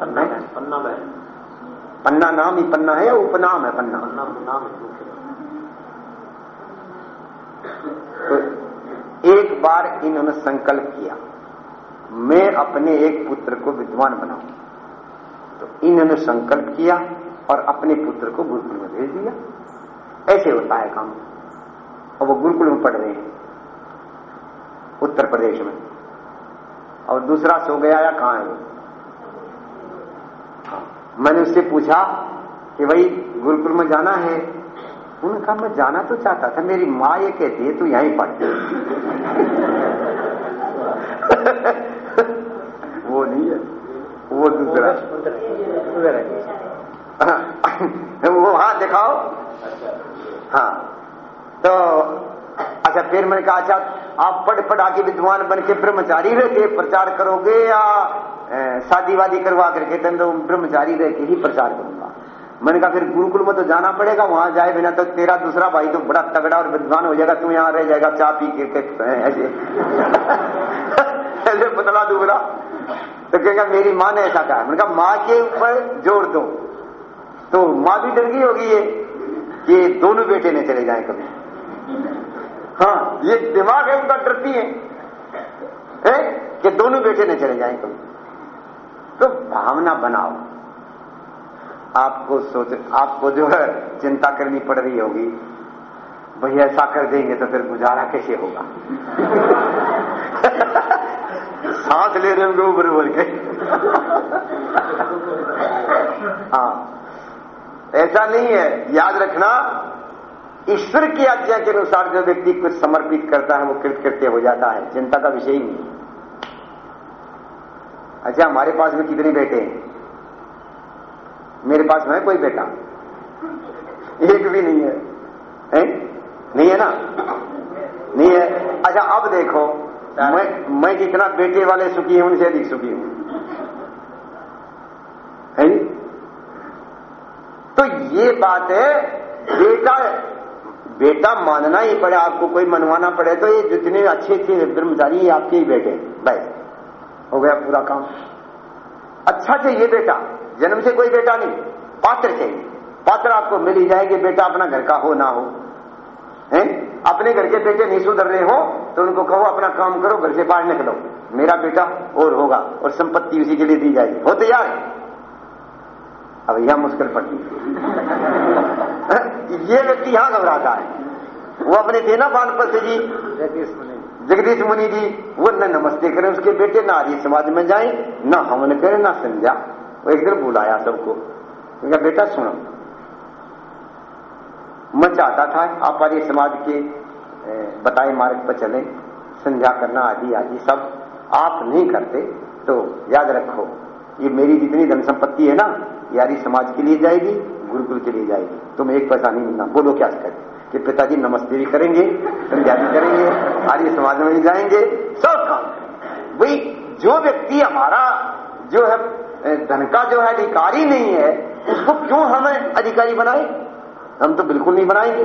पन्ना पन्ना पन्ना नाम ही पन्ना है या उपनाम है पन्ना? पन्ना नाम तो एक बार इन्होंने संकल्प किया मैं अपने एक पुत्र को विद्वान बनाऊँ तो इन्होंने संकल्प किया और अपने पुत्र को गुरुकुल में भेज दिया। ऐसे होता है काम। और वो गुरुकुल में पढ़ रहे हैं उत्तर प्रदेश में। और दूसरा सो गया या कहाँ है। मैंने उससे पूछा कि भाई, गुरुकुल में जाना है? उन्होंने कहा, मैं जाना तो चाहता था, मेरी माँ ये कहती है, तू यहीं पढ़ <laughs> वो नहीं है, वो दूसरा। <laughs> वो हाँ दिखाओ। हाँ तो अच्छा फिर मैंने कहा अच्छा आप पढ़ पढ़ा के विद्वान बन के ब्रह्मचारी रह के प्रचार करोगे या शादी वादी करवा करके तुम तो ब्रह्मचारी रह के ही प्रचार करूँगा? मैंने कहा, फिर गुरुकुल में तो जाना पड़ेगा, वहाँ जाए बिना तो तेरा दूसरा भाई तो बड़ा तगड़ा और विद्वान हो जाएगा, तू यहाँ रह जाएगा चा पी के ऐसे पतला दूबरा तो कहेगा, मेरी माँ ने ऐसा कहा। मैंने कहा, माँ के ऊपर ज़ोर दो। तो माँ भी डर गई होगी ये, कि दोनों बेटे ने चले जाए कभी। हाँ ये दिमाग है उनका डरती है, है? कि दोनों बेटे न चले जाए कभी तो भावना बनाओ। आपको सोच आपको जो है चिंता करनी पड़ रही होगी। भाई ऐसा कर देंगे तो फिर गुजारा कैसे होगा? सांस ले रहे होंगे ऊपर बोल के। हाँ। ऐसा नहीं है। याद रखना ईश्वर की आज्ञा के अनुसार जो व्यक्ति कुछ समर्पित करता है वो कृतकृत्य हो जाता है। चिंता का विषय ही नहीं। अच्छा हमारे पास में कितने बेटे हैं? मेरे पास में कोई बेटा? एक भी नहीं है, है? नहीं है ना? नहीं है। अच्छा अब देखो मैं मैं जितना बेटे वाले सुखी हूँ उनसे अधिक सुखी हूँ। है? तो ये बात है बेटा बेटा मानना ही पड़े, आपको कोई मनवाना पड़े तो ये जितने अच्छे अच्छे ब्रह्मचारी ये आपके ही बेटे। बस, हो गया पूरा काम। अच्छा चाहिए बेटा, जन्म से कोई बेटा नहीं, पात्र चाहिए। पात्र आपको मिल ही जाएगी, बेटा अपना घर का हो ना हो। हैं? अपने घर के बेटे नहीं सुधर रहे हो तो उनको कहो, अपना काम करो, घर से बाहर निकलो। मेरा बेटा और होगा, और संपत्ति उसी के लिए दी जाएगी। हो तैयार? अब यह मुश्किल पड़ती ये व्यक्ति यहाँ घबराता है। वो अपने थे ना बानपत जी। जगदीश मुनि। जी वो न नमस्ते करें उसके बेटे ना आर्य समाज में जाए न हवन करें ना संध्या। वो एक दिन बुलाया सबको। कहा बेटा सुनो। मैं चाहता था आप आर्य समाज के बताए मार्ग पर चले। संध्या करना आदि आदि सब आप नहीं करते तो याद रखो ये मेरी जितनी धन संपत्ति है ना यारी समाज के लिए जाएगी, गुरुकुल के लिए जाएगी। तुम एक पैसा नहीं मिलना। बोलो क्या करें कि पिताजी नमस्ते भी करेंगे भी करेंगे, आर्य समाज में भी जाएँगे, सब काम भाई जो व्यक्ति हमारा जो है धन का जो है अधिकारी नहीं है, उसको क्यों हमें अधिकारी बनाए? हम तो बिल्कुल नहीं बनाएँगे।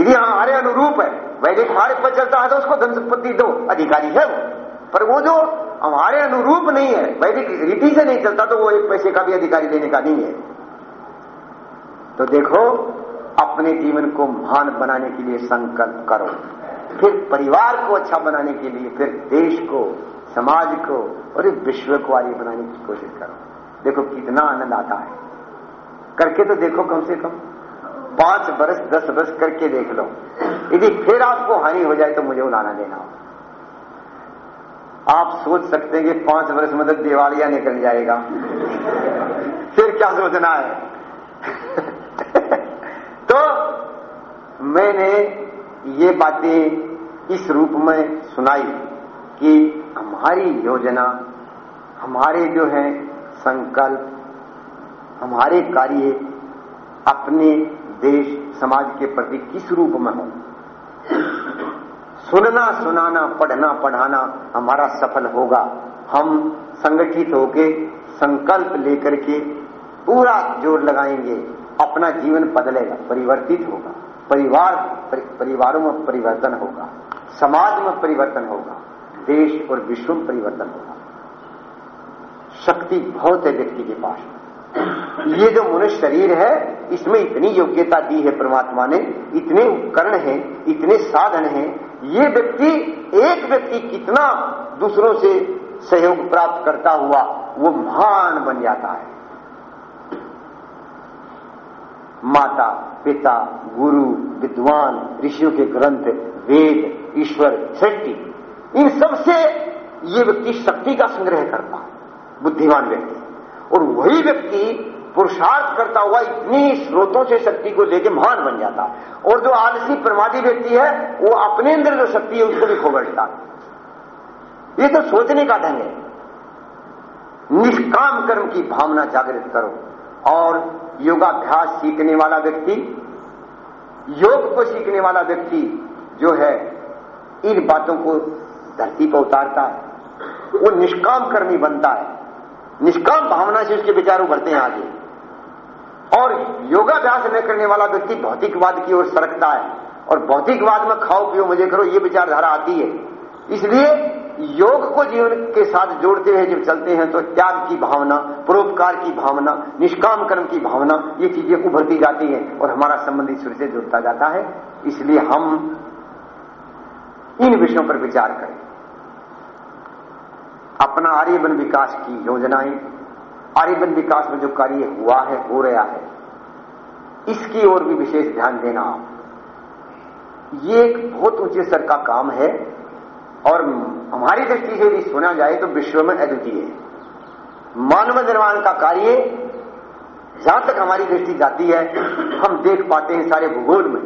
यदि हमारे अनुरूप है, वैदिक मार्ग पर चलता है तो उसको धन संपत्ति दो, अधिकारी है वो। पर वो जो हमारे अनुरूप नहीं है। वैदिक रीति से नहीं चलता तो वो एक पैसे का भी अधिकारी देने का नहीं है। तो देखो, अपने जीवन को महान बनाने के लिए संकल्प करो। फिर परिवार को अच्छा बनाने के लिए, फिर देश को, समाज को और विश्व को आगे बनाने की कोशिश करो। देखो, कितना आनंद आता है। करके तो देखो कम से कम। पाँच बरस, दस बरस करके देख लो। यदि फिर आपको हानि हो जाए तो मुझे उलाना देना। हो आप सोच सकते हैं कि पाँच वर्ष में तो दिवालिया निकल जाएगा। फिर क्या सोचना है? <laughs> तो मैंने ये बातें इस रूप में सुनाई कि हमारी योजना, हमारे जो है संकल्प, हमारे कार्य अपने देश, समाज के प्रति किस रूप में हो? सुनना, सुनाना, पढ़ना, पढ़ाना हमारा सफल होगा। हम संगठित होके संकल्प लेकर के पूरा ज़ोर लगाएँगे, अपना जीवन बदलेगा, परिवर्तित होगा। परिवार परिवारों में परिवर्तन होगा, समाज में परिवर्तन होगा, देश और विश्व में परिवर्तन होगा। शक्ति बहुत है व्यक्ति के पास। ये जो मनुष्य शरीर है, इसमें इतनी योग्यता दी है परमात्मा ने, इतने उपकरण हैं, इतने साधन हैं ये व्यक्ति, एक व्यक्ति कितना दूसरों से सहयोग प्राप्त करता हुआ, वो महान बन जाता है। माता, पिता, गुरु, विद्वान, ऋषियों के ग्रंथ, वेद, ईश्वर सृष्टि इन सबसे ये व्यक्ति शक्ति का संग्रह करता है बुद्धिमान व्यक्ति। और वही व्यक्ति पुरुषार्थ करता हुआ इतनी स्रोतों से शक्ति को लेकर महान बन जाता। है और जो आलसी प्रमादी व्यक्ति है, वो अपने अंदर जो शक्ति है, उसको भी खो बैठता। ये तो सोचने का ढंग है। निष्काम कर्म की भावना जागृत करो। और योगाभ्यास सीखने वाला व्यक्ति, योग को सीखने वाला व्यक्ति जो है, इन बातों को धरती पर उतारता है। वो निष्काम कर्मी बनता है। निष्काम भावना से उसके विचार उभरते हैं आगे। और योगाभ्यास न करने वाला व्यक्ति भौतिकवाद की ओर सरकता है और भौतिकवाद में खाओ पियो, मुझे करो, ये विचारधारा आती है। इसलिए योग को जीवन के साथ जोड़ते हुए जब चलते हैं तो त्याग की भावना, परोपकार की भावना निष्काम कर्म की भावना, ये चीज़ें उभरती जाती हैं और हमारा संबंध ईश्वर से जुड़ता जाता है। इसलिए हम इन विषयों पर विचार करें। अपना आर्यवन विकास की योजनाएँ आर्यवन विकास में जो कार्य हुआ है, हो रहा है, इसकी ओर भी विशेष ध्यान देना। आप ये एक बहुत ऊँचे स्तर का काम है और हमारी दृष्टि से यदि सुना जाए तो विश्व में अद्वितीय है। मानव निर्माण का कार्य जहाँ तक हमारी दृष्टि जाती है, हम देख पाते हैं सारे भूगोल में।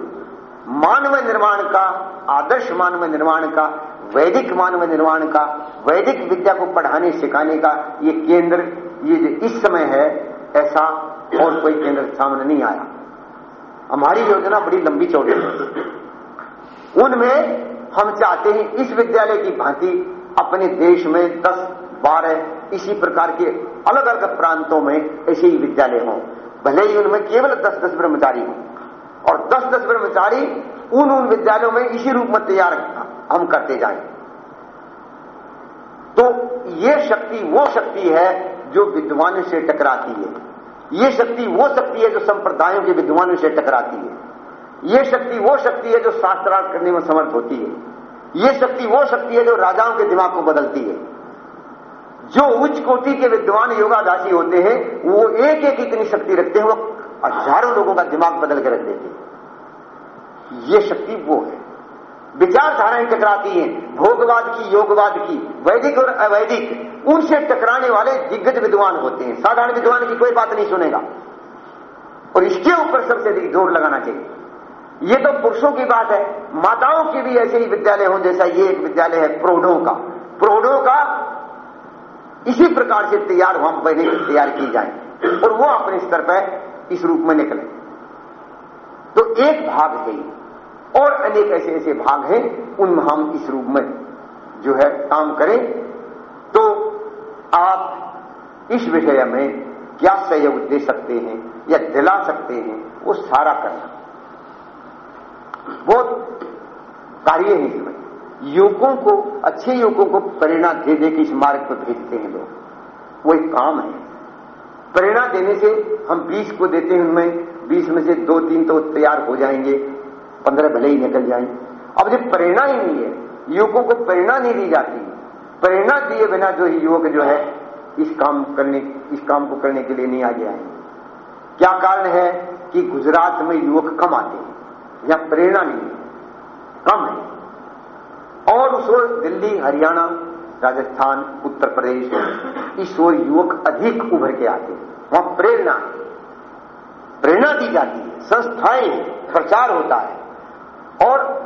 मानव निर्माण का, आदर्श मानव निर्माण का, वैदिक मानव निर्माण का, वैदिक विद्या को पढ़ाने, सिखाने का ये केंद्र ये जो इस समय है, ऐसा और कोई केंद्र सामने नहीं आया। हमारी योजना बड़ी लंबी चौड़ी है। उनमें हम चाहते हैं इस विद्यालय की भांति अपने देश में 10 12 इसी प्रकार के अलग अलग प्रांतों में ऐसे ही विद्यालय हों। भले ही उनमें केवल 10-10 ब्रह्मचारी हों। और 10-10 ब्रह्मचारी उन उन विद्यालयों में इसी रूप में तैयार हम करते जाएँ। तो ये शक्ति, वो शक्ति है जो विद्वानों से टकराती है। ये शक्ति वो शक्ति है जो संप्रदायों के विद्वानों से टकराती है। ये शक्ति वो शक्ति है जो शास्त्रार्थ करने में समर्थ होती है। ये शक्ति वो शक्ति है जो राजाओं के दिमाग को बदलती है। जो उच्च कोटि के विद्वान योगादासी होते हैं, वो एक एक इतनी शक्ति रखते हैं, वो हज़ारों लोगों का दिमाग बदल के रख देते हैं। ये शक्ति वो है। विचारधाराएँ टकराती हैं, भोगवाद की, योगवाद की, वैदिक और अवैदिक, उनसे टकराने वाले दिग्गज विद्वान होते हैं। साधारण विद्वान की कोई बात नहीं सुनेगा। और इसके ऊपर सबसे अधिक ज़ोर लगाना चाहिए। ये तो पुरुषों की बात है, माताओं की भी ऐसे ही विद्यालय हो जैसा ये एक विद्यालय है, प्रौढ़ों का। प्रौढ़ों का इसी प्रकार से तैयार हम पहले तैयार की जाए, और वो अपने स्तर पर इस रूप में निकले। तो एक भाग है और अनेक ऐसे ऐसे भाग हैं उनमें हम इस रूप में जो है काम करें। तो आप इस विषय में क्या सहयोग दे सकते हैं, या दिला सकते हैं, वो सारा करना। बहुत कार्य है इसमें। युवकों को, अच्छे युवकों को प्रेरणा दे दे के इस मार्ग पर भेजते हैं लोग। वो एक काम है। प्रेरणा देने से हम 20 को देते हैं उनमें 20 में से दो तीन तो तैयार हो जाएँगे। पंद्रह भले ही निकल जाए। अब जब प्रेरणा ही नहीं है, युवकों को प्रेरणा नहीं दी जाती। प्रेरणा दिए बिना जो युवक जो है, इस काम करने, इस काम को करने के लिए नहीं आगे आएँगे क्या कारण है कि गुजरात में युवक कम आते हैं, या प्रेरणा नहीं है? कम है। और उस ओर दिल्ली, हरियाणा, राजस्थान, उत्तर प्रदेश, इस ओर युवक अधिक उभर के आते हैं। वहाँ प्रेरणा प्रेरणा दी जाती है। संस्थाएँ, प्रचार होता है। और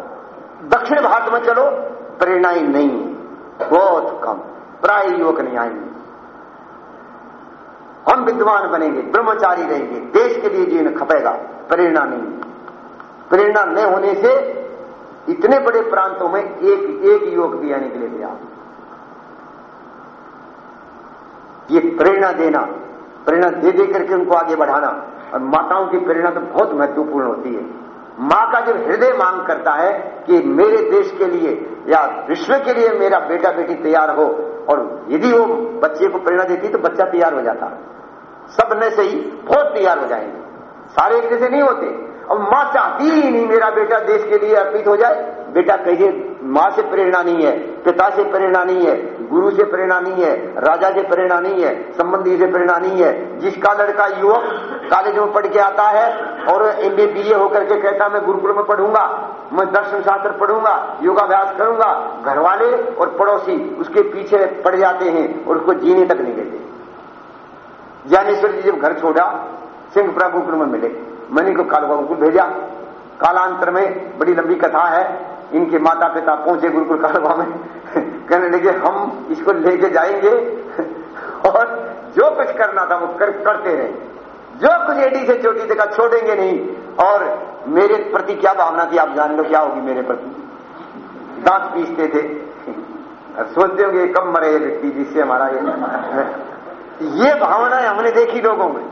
दक्षिण भारत में चलो, प्रेरणाएँ नहीं, बहुत कम, प्राय युवक नहीं आएँगे। हम विद्वान बनेंगे, ब्रह्मचारी रहेंगे, देश के लिए जीवन खपेगा, प्रेरणा नहीं। प्रेरणा न होने से इतने बड़े प्रांतों में एक एक युवक भी आने के लिए तैयार। ये प्रेरणा देना, प्रेरणा दे दे करके उनको आगे बढ़ाना, और माताओं की प्रेरणा तो बहुत महत्वपूर्ण होती है। माँ का जब हृदय मांग करता है कि मेरे देश के लिए या विश्व के लिए मेरा बेटा बेटी तैयार हो और यदि वो बच्चे को प्रेरणा देती तो बच्चा तैयार हो जाता। सब में से ही बहुत तैयार हो जाएँगे। सारे एक जैसे नहीं होते। और माँ चाहती ही नहीं मेरा बेटा देश के लिए अर्पित हो जाए। बेटा कहिए, माँ से प्रेरणा नहीं है, पिता से प्रेरणा नहीं है, गुरु से प्रेरणा नहीं है, राजा से प्रेरणा नहीं है, संबंधी से प्रेरणा नहीं है। जिसका लड़का युवक कॉलेज में पढ़ के आता है और एमबी बीए होकर के कहता मैं गुरुकुल में पढ़ूँगा मैं दर्शन शास्त्र पढ़ूँगा योगाभ्यास करूँगा। घर वाले और पड़ोसी उसके पीछे पड़ जाते हैं और उसको जीने तक नहीं देते। ज्ञानेश्वर जी जब घर छोड़ा सिंह प्रभु गुरुकुल में मिले। मैंने को काल गुरुकुल भेजा। कालांतर में बड़ी लंबी कथा है। इनके माता पिता पहुँचे गुरुकुल कालवा में। <laughs> कहने लगे हम इसको लेके जाएँगे और जो कुछ करना था वो कर, करते रहे। जो कुछ एडी से चोटी तक छोड़ेंगे नहीं, और मेरे प्रति क्या भावना थी, आप जान लो क्या होगी मेरे प्रति। दांत पीसते थे। सोचते होंगे कब मरे ये व्यक्ति जिससे हमारा ये ये भावनाएँ हमने देखी लोगों में।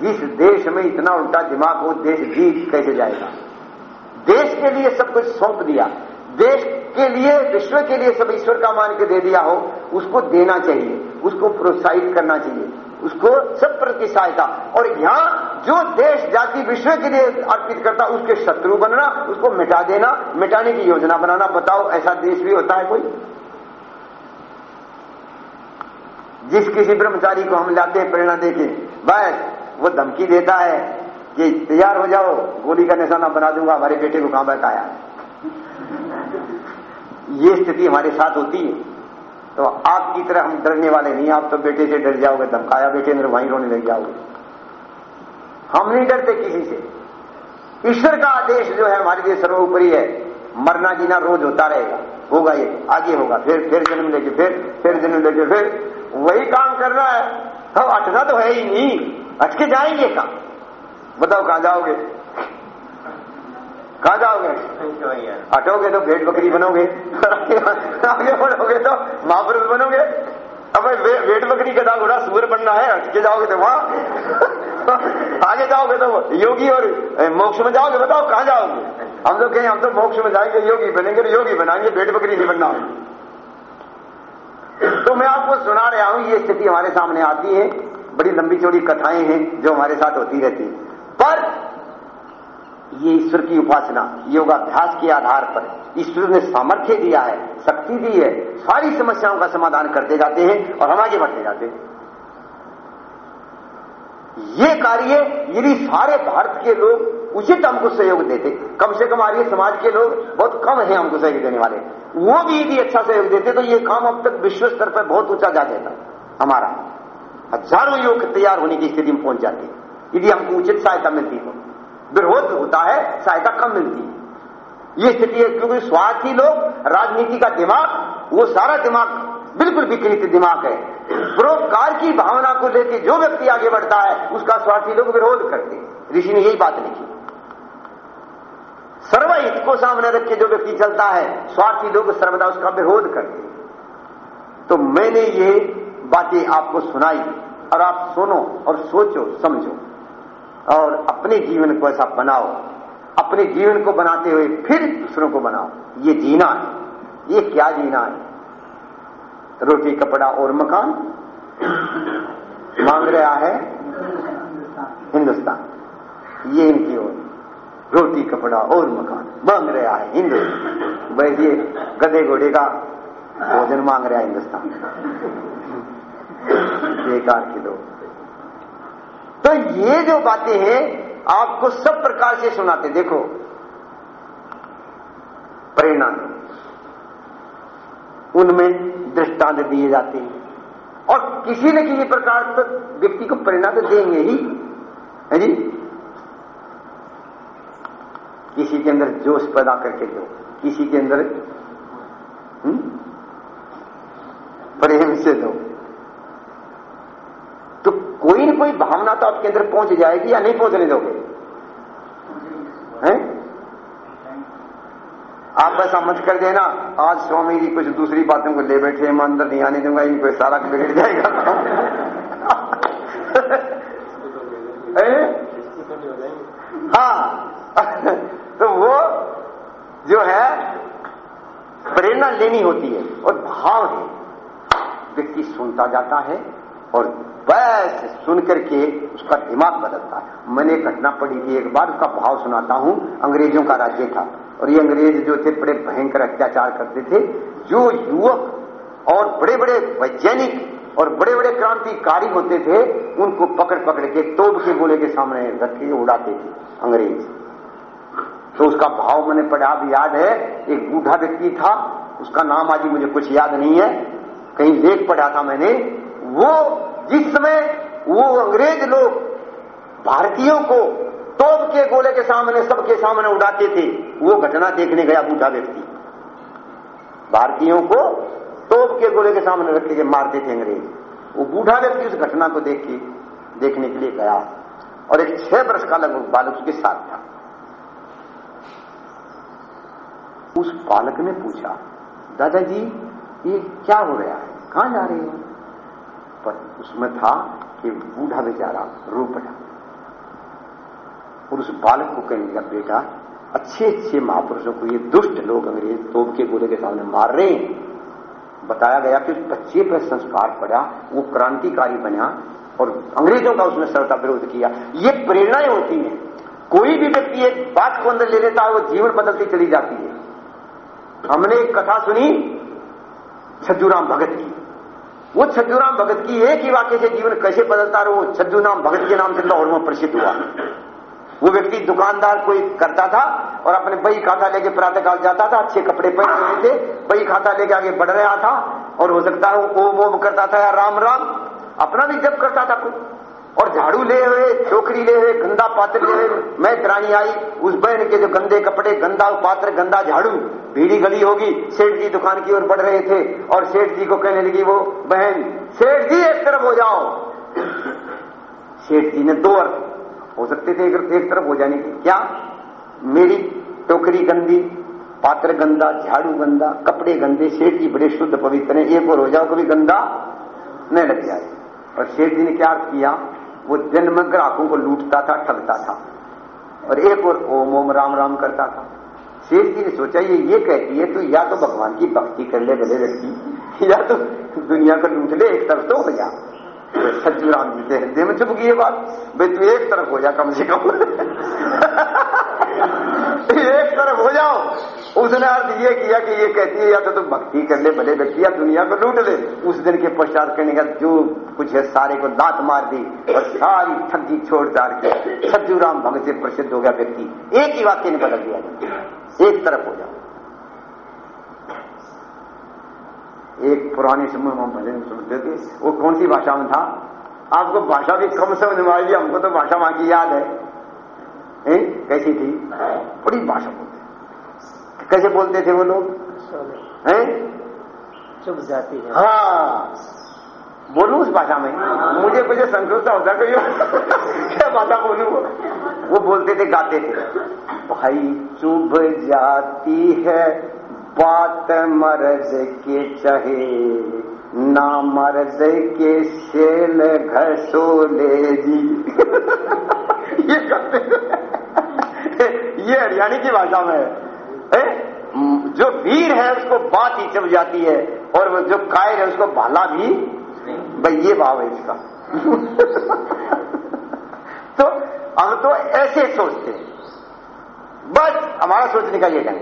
जिस देश में इतना उल्टा दिमाग हो, देश जीत कैसे जाएगा? देश के लिए सब कुछ सौंप दिया। देश के लिए, विश्व के लिए सब ईश्वर का मान के दे दिया हो, उसको देना चाहिए, उसको प्रोत्साहित करना चाहिए। उसको सब प्रति सहायता और यहाँ जो देश जाति विश्व के लिए अर्पित करता, उसके शत्रु बनना, उसको मिटा देना, मिटाने की योजना बनाना। बताओ, ऐसा देश भी होता है कोई? जिस किसी ब्रह्मचारी को हम लाते हैं, प्रेरणा देके बस, वो धमकी देता है कि तैयार हो जाओ, गोली का निशाना बना दूँगा, हमारे बेटे को कहाँ बहकाया? ये स्थिति हमारे साथ होती है। तो आपकी तरह हम डरने वाले नहीं आप तो बेटे से डर जाओगे, धमकाया, बेटे मेरे वहीं रोने लग जाओगे। हम नहीं डरते किसी से। ईश्वर का आदेश जो है हमारे लिए सर्वोपरि है। मरना जीना रोज होता रहेगा। होगा ये, आगे होगा। फिर फिर जन्म लेके, फिर फिर जन्म लेके, फिर वही काम करना है। हम अटना तो है ही नहीं। अटके जाएँगे कहा? बताओ कहाँ जाओगे? कहाँ जाओगे? हटोगे तो भेड़ बकरी बनोगे। आगे बढ़ोगे तो महापुरुष बनोगे। अब भेड़ बकरी गदा घोड़ा सुअर बनना है हटके जाओगे तो वहाँ। आगे जाओगे तो योगी और मोक्ष में जाओगे बताओ कहाँ जाओगे? हम लोग कहें हम तो मोक्ष में जाएँगे योगी बनेंगे तो योगी बनाएँगे भेड़ बकरी नहीं बनना। तो मैं आपको सुना रहा हूँ ये स्थिति हमारे सामने आती है। बड़ी लंबी चौड़ी कथाएँ हैं जो हमारे साथ होती रहती है। पर ये ईश्वर की उपासना, योगाभ्यास के आधार पर ईश्वर ने सामर्थ्य दिया है, शक्ति दी है, सारी समस्याओं का समाधान करते जाते हैं और हम आगे बढ़ते जाते हैं। ये कार्य यदि सारे भारत के लोग उचित हमको सहयोग देते, कम से कम आर्य समाज के लोग बहुत कम है हमको सहयोग देने वाले, वो भी यदि अच्छा सहयोग देते तो ये काम अब तक विश्व स्तर पर बहुत ऊँचा जा जाता, हमारा। हज़ारों योग तैयार होने की स्थिति में पहुँच जाती, यदि हमको उचित सहायता मिलती तो। विरोध होता है, सहायता कम मिलती है। ये स्थिति है, क्योंकि स्वार्थी लोग, राजनीति का दिमाग, वो सारा दिमाग बिल्कुल विकृत दिमाग है। परोपकार की भावना को लेकर जो व्यक्ति आगे बढ़ता है, उसका स्वार्थी लोग विरोध करते ऋषि ने यही बात लिखी। सर्वहित को सामने रख जो व्यक्ति चलता है, स्वार्थी लोग सर्वदा उसका विरोध करते तो मैंने ये बातें आपको सुनाई, और आप सुनो और सोचो, समझो। और अपने जीवन को ऐसा बनाओ। अपने जीवन को बनाते हुए फिर दूसरों को बनाओ। ये जीना है। ये क्या जीना है? रोटी, कपड़ा और मकान मांग रहा है हिंदुस्तान। ये इनकी ओर। रोटी, कपड़ा और मकान मांग रहा है हिंदुस्तान। वैसे ये गधे घोड़े का भोजन मांग रहा है हिंदुस्तान। बेकार के लोग। तो ये जो बातें हैं, आपको सब प्रकार से सुनाते देखो। प्रेरणा उनमें दृष्टांत दिए जाते हैं। और किसी न किसी प्रकार पर व्यक्ति को प्रेरणा तो देंगे ही। है जी? किसी के अंदर जोश पैदा करके दो। किसी के अंदर हुँ? प्रेम से दो। तो कोई न कोई भावना तो आपके अंदर पहुँच जाएगी या नहीं पहुँचने दोगे? आप ऐसा मत कर देना, आज स्वामी जी कुछ दूसरी बातों को ले बैठे मैं अंदर नहीं आने दूँगा, इनको सारा बिगड़ जाएगा। <laughs> हाँ। <laughs> तो वो जो है, प्रेरणा लेनी होती है और भाव है। व्यक्ति सुनता जाता है और बस सुन करके उसका दिमाग बदलता। है मैंने घटना पढ़ी थी, एक बार उसका भाव सुनाता हूँ। अंग्रेज़ों का राज्य था और ये अंग्रेज़ जो थे, बड़े भयंकर अत्याचार करते थे। जो युवक और बड़े बड़े वैज्ञानिक और बड़े बड़े क्रांतिकारी होते थे, उनको पकड़ पकड़ के, तोप के गोले के सामने रख उड़ाते थे अंग्रेज़। तो उसका भाव मैंने पढ़ा भी याद है, एक बूढ़ा व्यक्ति था, उसका नाम आज मुझे कुछ याद नहीं है। कहीं लेख पढ़ा था मैंने वो जिस समय वो अंग्रेज़ लोग भारतीयों को तोप के गोले के सामने, सबके सामने उड़ाते थे, वो घटना देखने गया बूढ़ा व्यक्ति। भारतीयों को तोप के गोले के सामने रख के मारते थे अंग्रेज़। वो बूढ़ा व्यक्ति उस घटना को देख के, देखने के लिए गया और एक छह वर्ष का लगभग बालक उसके साथ था। उस बालक ने पूछा, दादाजी, ये क्या हो रहा है? कहाँ जा रहे हो? पर उसमें था कि बूढ़ा बेचारा रो पड़ा और उस बालक को कहने लगा बेटा, अच्छे अच्छे महापुरुषों को ये दुष्ट लोग अंग्रेज़ तोप के गोले के सामने मार रहे हैं। बताया गया कि उस बच्चे पर संस्कार पड़ा, वो क्रांतिकारी बना और अंग्रेज़ों का उसने सरता विरोध किया। ये प्रेरणाएँ होती हैं। कोई भी व्यक्ति एक बात को अंदर ले लेता है, वो जीवन बदलती चली जाती है। हमने एक कथा सुनी छज्जूराम भगत की। वो छज्जूराम भगत की एक ही वाक्य से जीवन कैसे बदलता रहा वो छज्जू नाम भगत के नाम से लाहौर में प्रसिद्ध हुआ। वो व्यक्ति दुकानदार कोई करता था और अपने बही खाता लेके प्रातःकाल जाता था, अच्छे कपड़े पहन रहे थे, बही खाता लेके आगे बढ़ रहा था और हो सकता है वो ओम ओम करता था या राम राम, अपना भी जब करता था कोई और झाड़ू ले हुए चोकरी ले हुए गंदा पात्र ले मैं त्राणी आई उस बहन के जो गंदे कपड़े गंदा पात्र गंदा झाड़ू भीड़ी गली होगी सेठ जी दुकान की ओर बढ़ रहे थे और सेठ जी को कहने लगी वो बहन सेठ जी एक तरफ़ हो जाओ। सेठ जी ने दो अर्थ हो सकते थे एक, तरफ़ हो जाने की। क्या? मेरी टोकरी गंदी पात्र गंदा झाड़ू गंदा कपड़े गंदे सेठ जी बड़े शुद्ध पवित्र हैं एक और हो जाओ कभी गंदा नहीं लग जाए। और सेठ जी ने क्या अर्थ किया? वो जन्म ग्राहकों को लूटता था, ठगता था। और एक और ओम ओम राम राम करता था। शेष जी ने सोचा, ये ये कहती है, तू या तो भगवान की भक्ति कर ले भले व्यक्ति या तो दुनिया को लूट ले, एक तरफ़ तो हो जा। सज्जू राम जी के हृदय में चुप गई ये बात। भाई, तू एक तरफ़ हो जा कम से कम। <laughs> एक तरफ़ हो जाओ। उसने अर्थ ये किया कि ये कहती है, या तो तुम भक्ति कर ले, भले व्यक्ति, या दुनिया को लूट ले। उस दिन के पश्चात कहने का जो कुछ है, सारे को दांत मार दी और सारी ठगी छोड़ डाल के। सज्जू राम भगत से प्रसिद्ध हो गया व्यक्ति। एक ही वाक्य ने बदल दिया एक तरफ़ हो जाओ एक पुराने समय में भजन सुनते थे। वो कौन सी भाषा में था? आपको भाषा भी कम समझ में आई, हमको तो भाषा वहाँ की याद है। ए? कैसी थी? बड़ी भाषा बोलते कैसे बोलते थे वो लोग? हैं? चुप जाती है। हाँ। बोलू उस भाषा में? मुझे कुछ संतोष होता कोई <laughs> क्या भाषा बोलू? वो बोलते थे गाते थे। भाई चुभ जाती है बात मर्द के चहे ना मर्द के शेल घसोले जी। <laughs> ये कहते ये हरियाणी की भाषा में है। जो वीर है उसको बात ही चब जाती है और जो कायर है उसको भाला भी भाई, ये भाव है इसका। <laughs> तो हम तो ऐसे सोचते बस हमारा सोचने का ये ढंग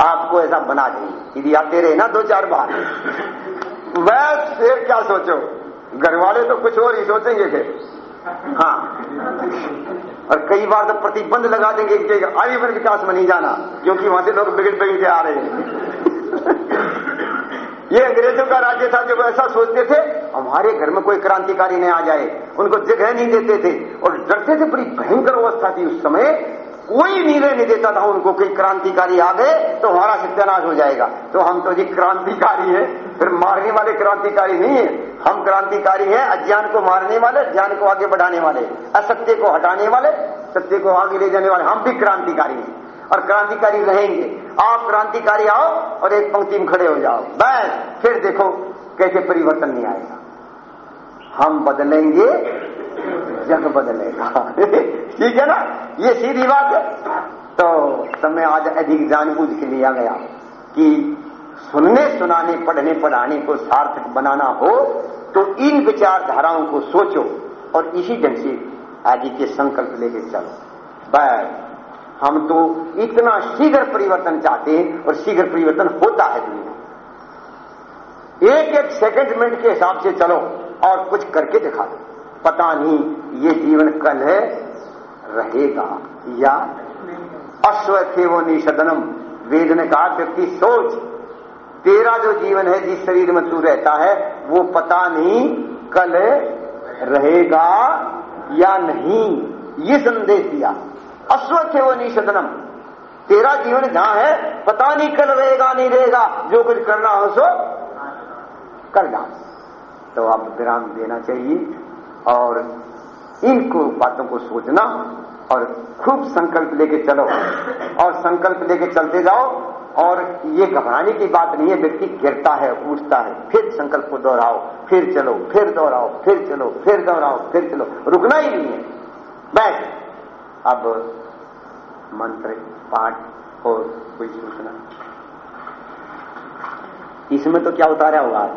आपको ऐसा बना देंगे। यदि आते रहे ना, दो चार बार। बस फिर क्या सोचो? घर वाले तो कुछ और ही सोचेंगे फिर। हाँ। और कई बार तो प्रतिबंध लगा देंगे कि आजीवन विकास में नहीं जाना, क्योंकि वहाँ से लोग बिगड़ बिगड़ के आ रहे हैं। <laughs> ये अंग्रेज़ों का राज्य था जो ऐसा सोचते थे, हमारे घर में कोई क्रांतिकारी नहीं आ जाए, उनको जगह नहीं देते थे, और डरते थे, बड़ी भयंकर अवस्था थी उस समय। कोई निर्णय नहीं देता था उनको कोई क्रांतिकारी आ गए तो हमारा सत्यानाश हो जाएगा। तो हम तो जी क्रांतिकारी है, फिर मारने वाले क्रांतिकारी नहीं है। हम क्रांतिकारी हैं, अज्ञान को मारने वाले, ज्ञान को आगे बढ़ाने वाले, असत्य को हटाने वाले, सत्य को आगे ले जाने वाले। हम भी क्रांतिकारी हैं और क्रांतिकारी रहेंगे। आप क्रांतिकारी आओ और एक पंक्ति में खड़े हो जाओ। बस, फिर देखो कैसे परिवर्तन नहीं आएगा। हम बदलेंगे जग बदलेगा। <laughs> ठीक है ना? ये सीधी बात है। तो समय आज अधिक जानबूझ के लिया गया कि सुनने, सुनाने, पढ़ने, पढ़ाने को सार्थक बनाना हो तो इन विचारधाराओं को सोचो और इसी ढंग से आगे के संकल्प लेके चलो। बस, हम तो इतना शीघ्र परिवर्तन चाहते हैं और शीघ्र परिवर्तन होता है दुनिया। एक एक सेकंड मिनट के हिसाब से चलो और कुछ करके दिखा दो। पता नहीं ये जीवन कल है, रहेगा या अश्व वो निषदनम। वेद ने कहा, व्यक्ति सोच, तेरा जो जीवन है, जिस शरीर में तू रहता है, वो पता नहीं कल रहेगा या नहीं। ये संदेश दिया। अश्वत्थ वो निषदनम। तेरा जीवन जहाँ है, पता नहीं कल रहेगा, नहीं रहेगा। जो कुछ करना हो सो, कर डाल तो अब विराम देना चाहिए। और इनको बातों को सोचना और खूब संकल्प लेके चलो। और संकल्प लेके चलते जाओ और ये घबराने की बात नहीं है, व्यक्ति गिरता है, उठता है, फिर संकल्प को दोहराओ, फिर चलो, फिर दोहराओ, फिर चलो, फिर दोहराओ, फिर चलो। रुकना ही नहीं है। बैठ। अब मंत्र, पाठ और कोई सूचना। इसमें तो क्या उतारा होगा